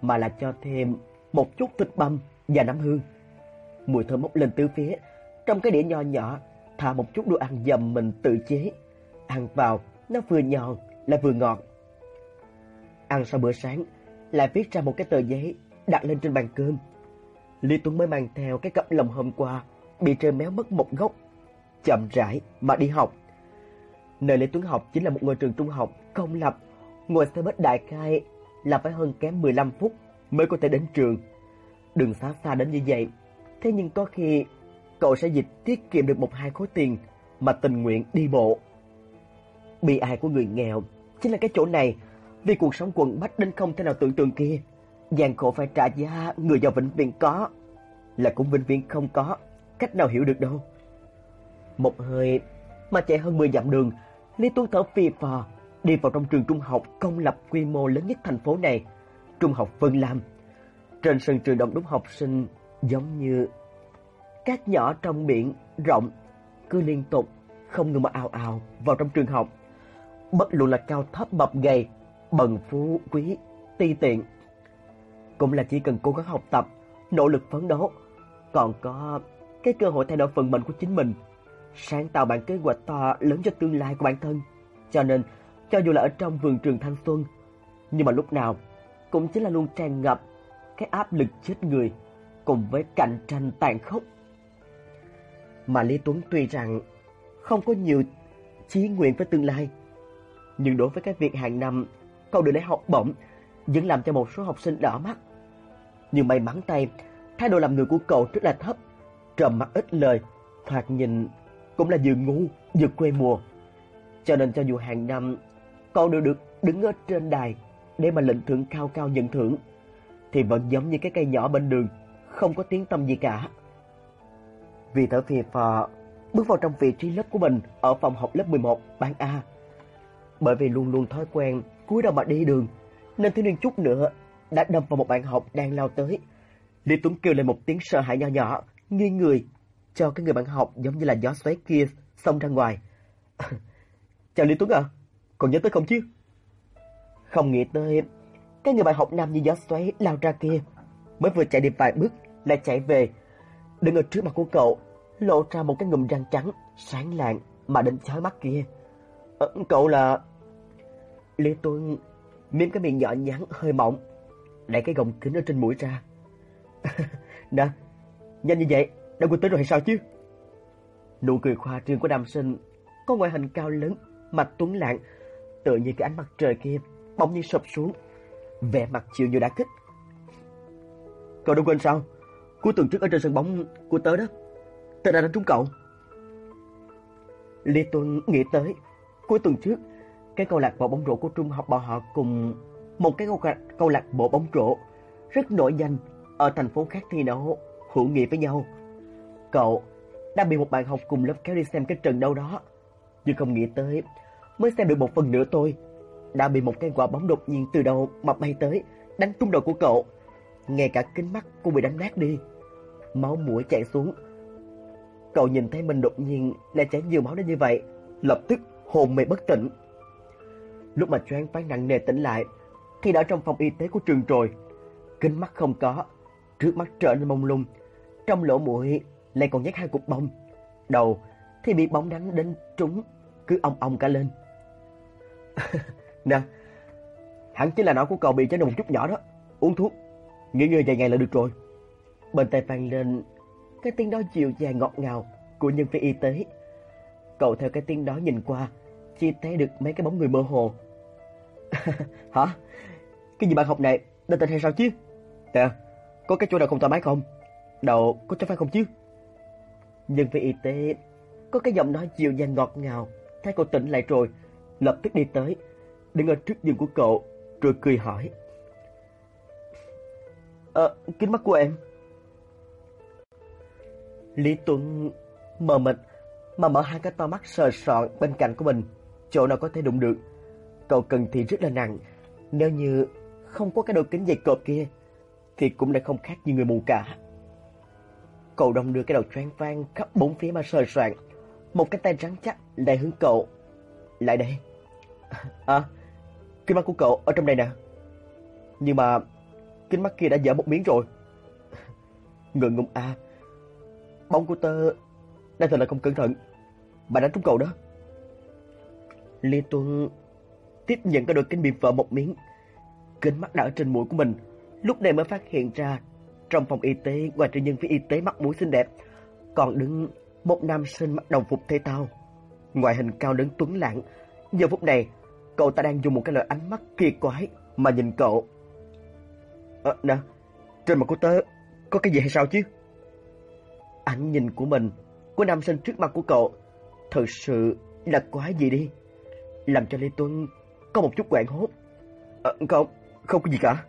[SPEAKER 1] mà là cho thêm một chút thịt băm và nấm hương. Mùi thơm bốc lên từ phía, trong cái đĩa nho nhỏ thả một chút đồ ăn dầm mình tự chế. Ăn vào, nó vừa nhòn lại vừa ngọt. Ăn sau bữa sáng, lại viết ra một cái tờ giấy đặt lên trên bàn cơm. Lý Tuấn mới mang theo cái cặp lồng hôm qua bị trời méo mất một góc, chậm rãi mà đi học. Nơi Lê Tuấn học chính là một ngôi trường trung học công lập, ngồi xe buýt đại khai là phải hơn kém 15 phút mới có thể đến trường. Đường xa xa đến như vậy, thế nhưng có khi cậu sẽ dịch tiết kiệm được một hai khối tiền mà tình nguyện đi bộ. Bị ai của người nghèo chính là cái chỗ này, vì cuộc sống quần bách đến không thể nào tưởng tượng kia. Gian khổ phải trả giá người giàu vĩnh viễn có, là cũng vĩnh viễn không có, cách nào hiểu được đâu. Một hơi mà chạy hơn 10 dặm đường, Lý Tuấn thở phì phò, đi vào trong trường trung học công lập quy mô lớn nhất thành phố này, Trung học Vân Lam. Trên sân trường đông đúc học sinh giống như các nhỏ trong biển rộng, cứ liên tục không ngừng mà ào ào vào trong trường học. Bất luận là cao thấp mập gầy, bần phú quý, ti tiện, cũng là chỉ cần cố gắng học tập, nỗ lực phấn đấu, còn có cái cơ hội thay đổi phần mệnh của chính mình, sáng tạo bản kế hoạch to lớn cho tương lai của bản thân. Cho nên, cho dù là ở trong vườn trường thanh xuân, nhưng mà lúc nào cũng chính là luôn tràn ngập cái áp lực chết người cùng với cạnh tranh tàn khốc. Mà Lý Tuấn tuy rằng không có nhiều chí nguyện với tương lai, nhưng đối với cái việc hàng năm cậu được lấy học bổng vẫn làm cho một số học sinh đỏ mắt. Nhưng may mắn tay, thái độ làm người của cậu rất là thấp, trầm mặc ít lời, thoạt nhìn cũng là vừa ngu vừa quê mùa. Cho nên cho dù hàng năm còn đều được đứng ở trên đài để mà lệnh thưởng cao cao nhận thưởng, thì vẫn giống như cái cây nhỏ bên đường, không có tiếng tâm gì cả. Vì thở phì phò bước vào trong vị trí lớp của mình ở phòng học lớp 11 ban A. Bởi vì luôn luôn thói quen cúi đầu mà đi đường, nên thiếu niên chút nữa đã đâm vào một bạn học đang lao tới. Lý Tuấn kêu lên một tiếng sợ hãi nhỏ nhỏ, nghiêng người, cho cái người bạn học giống như là gió xoáy kia xông ra ngoài. Chào Lý Tuấn à, còn nhớ tới không chứ? Không nghĩ tới, cái người bạn học nam như gió xoáy lao ra kia, mới vừa chạy đi vài bước lại chạy về, đứng ở trước mặt của cậu, lộ ra một cái ngụm răng trắng, sáng lạng mà đến chói mắt kia. Ờ, cậu là... Lý Tuấn mím cái miệng nhỏ nhắn hơi mỏng, đẩy cái gọng kính ở trên mũi ra. Nè, nhanh như vậy, đã quên tới rồi hay sao chứ? Nụ cười khoa trương của nam sinh, có ngoại hình cao lớn, mặt tuấn lãng, tự như cái ánh mặt trời kia, bỗng nhiên sụp xuống, vẻ mặt chịu nhiều đả kích. Cậu đã quên sao? Cuối tuần trước ở trên sân bóng của tớ đó, tớ đã đánh trúng cậu. Lê Tuân nghĩ tới, cuối tuần trước, cái câu lạc bộ bóng rổ của trung học bọn họ cùng một cái câu lạc, câu lạc bộ bóng rổ rất nổi danh ở thành phố khác thi đấu hữu nghị với nhau. Cậu đã bị một bạn học cùng lớp kéo đi xem cái trận đấu đó, nhưng không nghĩ tới mới xem được một phần nữa tôi đã bị một cái quả bóng đột nhiên từ đầu mà bay tới đánh trúng đầu của cậu. Ngay cả kính mắt cũng bị đánh nát đi. Máu mũi chảy xuống. Cậu nhìn thấy mình đột nhiên lại chảy nhiều máu đến như vậy, lập tức hồn mê bất tỉnh. Lúc mà choáng váng nặng nề tỉnh lại, thì đã trong phòng y tế của trường rồi. Kính mắt không có, trước mắt trở nên mông lung, trong lỗ mũi lại còn nhét hai cục bông. Đầu thì bị bóng đánh đến trúng, cứ ong ong cả lên. nè, Hẳn chính là não của cậu bị chấn động một chút nhỏ đó. Uống thuốc, nghỉ ngơi vài ngày là được rồi. Bên tai vang lên cái tiếng đó dịu dàng ngọt ngào của nhân viên y tế. Cậu theo cái tiếng đó nhìn qua, chỉ thấy được mấy cái bóng người mơ hồ. Hả? Cái gì bạn học này, đơn tình hay sao chứ? Nè, có cái chỗ nào không thoải mái không? Đầu có cho phải không chứ? Nhân viên y tế có cái giọng nói dịu dàng ngọt ngào, thấy cô tỉnh lại rồi, lập tức đi tới, đứng ở trước giường của cậu, rồi cười hỏi. Ờ, kính mắt của em. Lý Tuấn mờ mịt mà mở hai cái to mắt sờ soạn bên cạnh của mình, chỗ nào có thể đụng được. Cậu cần thì rất là nặng, nếu như không có cái đôi kính dày cộp kia thì cũng đã không khác như người mù cả. Cậu đồng đưa cái đầu choáng vang khắp bốn phía mà sờ soạn, một cái tay rắn chắc lại hướng cậu. Lại đây. À, kính mắt của cậu ở trong đây nè. Nhưng mà kính mắt kia đã dở một miếng rồi. Ngượng ngùng à, bóng của tớ đang thật là không cẩn thận. mà đánh trúng cậu đó. Lê Tuân tiếp nhận cái đôi kính bị vỡ một miếng. Kính mắt đã ở trên mũi của mình. Lúc này mới phát hiện ra trong phòng y tế ngoài trừ nhân viên y tế mắt mũi xinh đẹp còn đứng một nam sinh mặc đồng phục thể thao. Ngoại hình cao lớn tuấn lãng, giờ phút này cậu ta đang dùng một cái loại ánh mắt kỳ quái mà nhìn cậu. À, nè, trên mặt của tớ có cái gì hay sao chứ? Ánh nhìn của mình, của nam sinh trước mặt của cậu, thật sự là quái gì đi. Làm cho Lê Tuấn có một chút quảng hốt. Ờ, à, không, không có gì cả.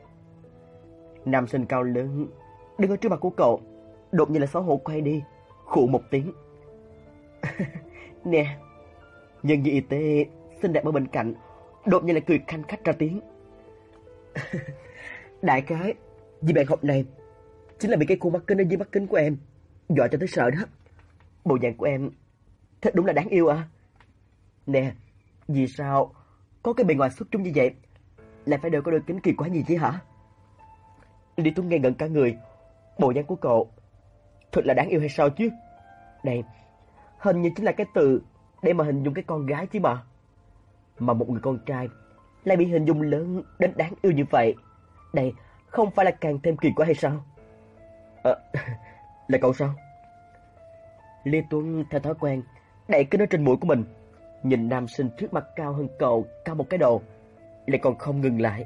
[SPEAKER 1] Nam sinh cao lớn đứng ở trước mặt của cậu, đột nhiên là xấu hổ quay đi, khụ một tiếng. nè, nhân viên y tế xinh đẹp ở bên cạnh, đột nhiên lại cười khanh khách ra tiếng. Đại cái, vì bạn học này chính là bị cái khuôn mắt kính ở dưới mắt kính của em, dọa cho tới sợ đó. Bộ dạng của em thật đúng là đáng yêu à. Nè, vì sao có cái bề ngoài xuất chúng như vậy, lại phải đều có đôi kính kỳ quá gì chứ hả? Lý Tuấn nghe ngẩn cả người, bộ dáng của cậu thật là đáng yêu hay sao chứ? Đây, hình như chính là cái từ để mà hình dung cái con gái chứ mà. Mà một người con trai lại bị hình dung lớn đến đáng yêu như vậy. Đây, không phải là càng thêm kỳ quá hay sao? Ờ, là cậu sao? Lê Tuấn theo thói quen đẩy cái nó trên mũi của mình, nhìn nam sinh trước mặt cao hơn cậu cao một cái đầu, lại còn không ngừng lại.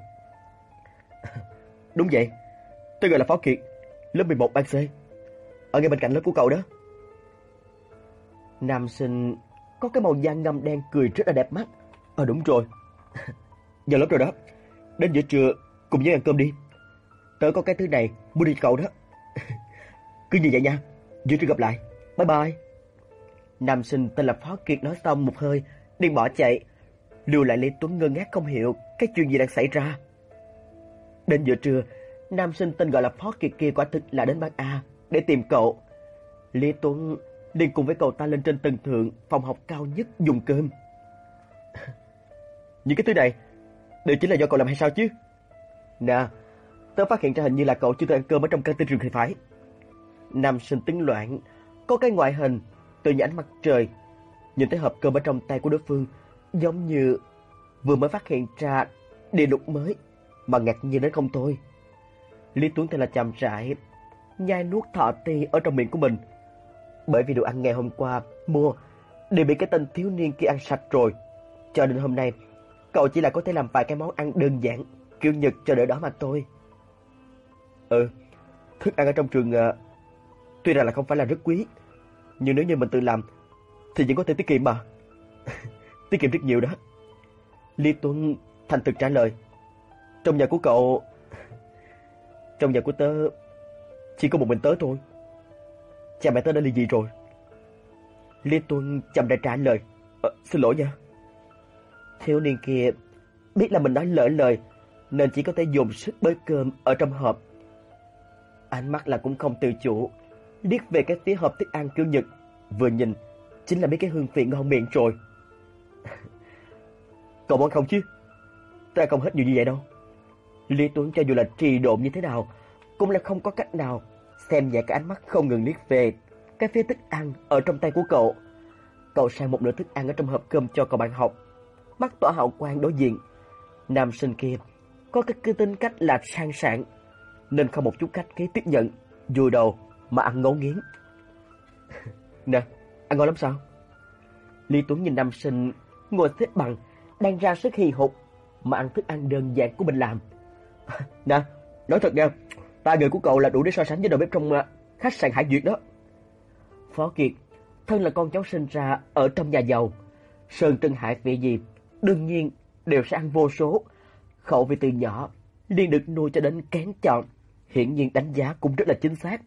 [SPEAKER 1] Đúng vậy, tôi gọi là Phó Kiệt, lớp 11 ban C, ở ngay bên cạnh lớp của cậu đó. Nam sinh có cái màu da ngâm đen cười rất là đẹp mắt. Ờ đúng rồi. Giờ lớp rồi đó. Đến giữa trưa cùng nhau ăn cơm đi. Tớ có cái thứ này mua đi cậu đó. Cứ như vậy nha. Giữa trưa gặp lại. Bye bye. Nam sinh tên là Phó Kiệt nói xong một hơi, đi bỏ chạy. Lưu lại Lê Tuấn ngơ ngác không hiểu cái chuyện gì đang xảy ra. Đến giữa trưa, nam sinh tên gọi là Phó Kiệt kia quả thực là đến bác A để tìm cậu. Lê Tuấn liền cùng với cậu ta lên trên tầng thượng phòng học cao nhất dùng cơm. Những cái thứ này đều chính là do cậu làm hay sao chứ? Nè, tớ phát hiện ra hình như là cậu chưa từng ăn cơm ở trong căng tin trường thì phải. Nam sinh tính loạn, có cái ngoại hình từ những ánh mặt trời, nhìn thấy hộp cơm ở trong tay của đối phương, giống như vừa mới phát hiện ra địa lục mới, mà ngạc nhiên đến không thôi. Lý Tuấn thì là chậm rãi, nhai nuốt thọ ti ở trong miệng của mình. Bởi vì đồ ăn ngày hôm qua mua đều bị cái tên thiếu niên kia ăn sạch rồi. Cho nên hôm nay, cậu chỉ là có thể làm vài cái món ăn đơn giản, kiểu nhật cho đỡ đó mà thôi. Ừ, thức ăn ở trong trường uh, tuy rằng là không phải là rất quý, nhưng nếu như mình tự làm thì vẫn có thể tiết kiệm mà. tiết kiệm rất nhiều đó. Lý Tuấn thành thực trả lời. Trong nhà của cậu... Trong nhà của tớ chỉ có một mình tớ thôi. Cha mẹ tới đây là gì rồi. Lý Tuấn chậm rãi trả lời. À, xin lỗi nha. Thiếu niên kia biết là mình nói lỡ lời nên chỉ có thể dùng sức bới cơm ở trong hộp. Ánh mắt là cũng không tự chủ, liếc về cái phía hộp thức ăn kiểu Nhật, vừa nhìn chính là mấy cái hương vị ngon miệng rồi. Cậu muốn không chứ? Ta không hết nhiều như vậy đâu. Lý Tuấn cho dù là trì độn như thế nào, cũng là không có cách nào xem nhẹ cái ánh mắt không ngừng liếc về cái phía thức ăn ở trong tay của cậu. Cậu sang một nửa thức ăn ở trong hộp cơm cho cậu bạn học. Mắt tỏa hào quang đối diện. Nam sinh kia có cái, cái tính cách là sang sảng, nên không một chút cách kế tiếp nhận, vùi đầu mà ăn ngấu nghiến. nè, ăn ngon lắm sao? Lý Tuấn nhìn nam sinh ngồi xếp bằng, đang ra sức hì hục mà ăn thức ăn đơn giản của mình làm. nè, nói thật nha, Tài người của cậu là đủ để so sánh với đầu bếp trong à, khách sạn Hải Duyệt đó. Phó Kiệt, thân là con cháu sinh ra ở trong nhà giàu, sơn trân hải vị gì, đương nhiên đều sẽ ăn vô số. Khẩu vị từ nhỏ liền được nuôi cho đến kén chọn, hiển nhiên đánh giá cũng rất là chính xác.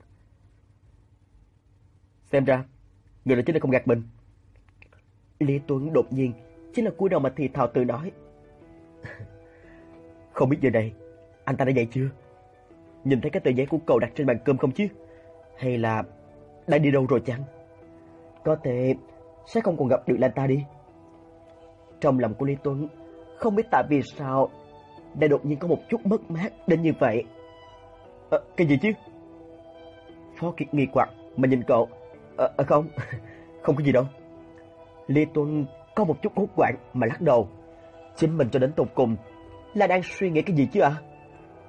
[SPEAKER 1] Xem ra, người là chính là không gạt mình. Lý Tuấn đột nhiên chính là cúi đầu mà thì thào tự nói. Không biết giờ này, anh ta đã dậy chưa? Nhìn thấy cái tờ giấy của cậu đặt trên bàn cơm không chứ? Hay là đã đi đâu rồi chăng? Có thể sẽ không còn gặp được lan ta đi. Trong lòng của Lý Tuấn không biết tại vì sao lại đột nhiên có một chút mất mát đến như vậy. À, cái gì chứ? Phó Kiệt nghi quặc mà nhìn cậu. À, à không, không có gì đâu. Lý Tuấn có một chút hốt hoảng mà lắc đầu. Chính mình cho đến tột cùng là đang suy nghĩ cái gì chứ ạ? À?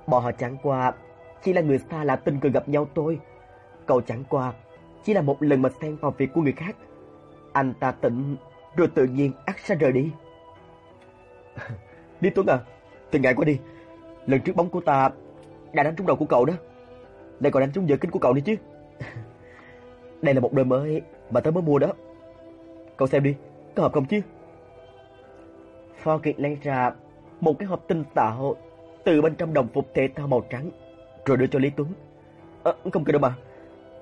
[SPEAKER 1] Bọn họ chẳng qua chỉ là người xa lạ tình cờ gặp nhau thôi. Cậu chẳng qua chỉ là một lần mà xen vào việc của người khác. Anh ta tỉnh rồi tự nhiên ắt sẽ rời đi. Lý Tuấn à, thì ngại quá đi. Lần trước bóng của ta đã đánh trúng đầu của cậu đó. Đây còn đánh trúng giờ kính của cậu nữa chứ. Đây là một đôi mới mà tớ mới mua đó. Cậu xem đi, có hợp không chứ? Phó Kiệt lấy ra một cái hộp tinh xạo từ bên trong đồng phục thể thao màu trắng, rồi đưa cho Lý Tuấn. À, không cần đâu mà,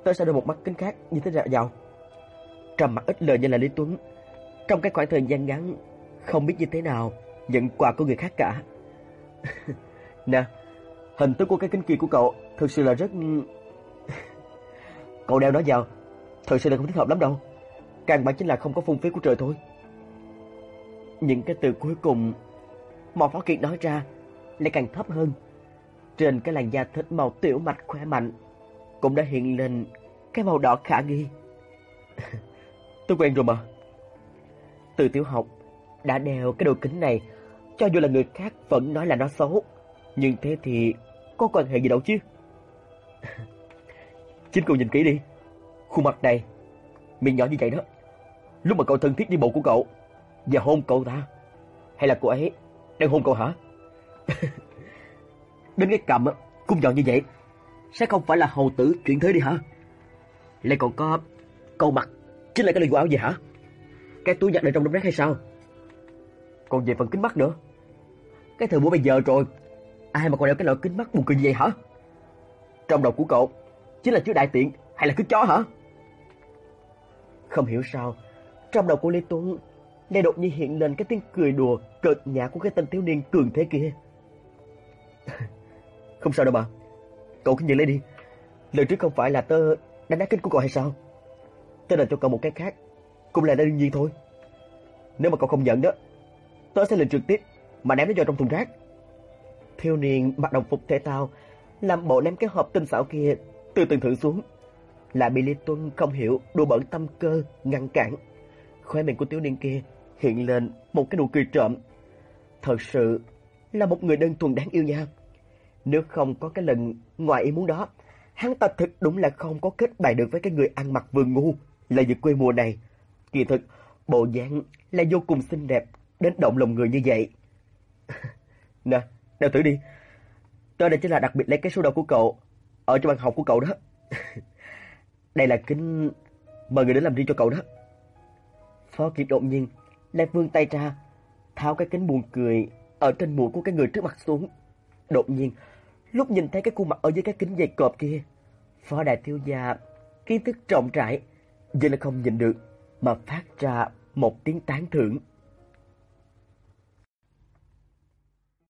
[SPEAKER 1] tớ sẽ đưa một mắt kính khác như thế nào vào. Trầm mặt ít lời như là Lý Tuấn. Trong cái khoảng thời gian ngắn, không biết như thế nào nhận quà của người khác cả. nè, hình tướng của cái kính kia của cậu thực sự là rất... cậu đeo nó vào, thực sự là không thích hợp lắm đâu. Càng bản chính là không có phung phí của trời thôi. Những cái từ cuối cùng mà Phó Kiệt nói ra lại càng thấp hơn. Trên cái làn da thịt màu tiểu mạch khỏe mạnh cũng đã hiện lên cái màu đỏ khả nghi. Tôi quen rồi mà. Từ tiểu học đã đeo cái đồ kính này, cho dù là người khác vẫn nói là nó xấu, nhưng thế thì có quan hệ gì đâu chứ. Chính cậu nhìn kỹ đi, khuôn mặt này, miệng nhỏ như vậy đó. Lúc mà cậu thân thiết đi bộ của cậu, và hôn cậu ta, hay là cô ấy đang hôn cậu hả? Đến cái cầm cũng nhọn như vậy, sẽ không phải là hầu tử chuyển thế đi hả? Lại còn có câu mặt, chính là cái lời áo gì hả? Cái túi giặt ở trong đống rác hay sao? Còn về phần kính mắt nữa, cái thời buổi bây giờ rồi, ai mà còn đeo cái loại kính mắt buồn cười như vậy hả? Trong đầu của cậu, chính là chứa đại tiện hay là cứ chó hả? Không hiểu sao, trong đầu của Lê Tuấn lại đột nhiên hiện lên cái tiếng cười đùa cợt nhã của cái tên thiếu niên cường thế kia không sao đâu mà, cậu cứ nhìn lấy đi. Lần trước không phải là tớ đánh đá kính của cậu hay sao? Tớ đành cho cậu một cái khác, cũng là đương nhiên thôi. Nếu mà cậu không nhận đó, tớ sẽ lên trực tiếp mà ném nó vào trong thùng rác. Thiếu niên mặc đồng phục thể thao, làm bộ ném cái hộp tinh xảo kia từ tầng thử xuống. Là bị Lê Tuân không hiểu đùa bẩn tâm cơ ngăn cản. Khóe miệng của thiếu niên kia hiện lên một cái nụ cười trộm. Thật sự là một người đơn thuần đáng yêu nha. Nếu không có cái lần ngoài ý muốn đó, hắn ta thực đúng là không có kết bài được với cái người ăn mặc vừa ngu là việc quê mùa này. Kỳ thực, bộ dáng là vô cùng xinh đẹp, đến động lòng người như vậy. nè, đeo thử đi. Tôi đây chính là đặc biệt lấy cái số đo của cậu, ở trong bàn học của cậu đó. đây là kính mời người đến làm riêng cho cậu đó. Phó Kiệt đột nhiên lại vươn tay ra, tháo cái kính buồn cười ở trên mũi của cái người trước mặt xuống. Đột nhiên, lúc nhìn thấy cái khuôn mặt ở dưới cái kính dày cộp kia, Phó Đại Thiếu Gia kiến thức trọng trải, giờ là không nhìn được, mà phát ra một tiếng tán thưởng.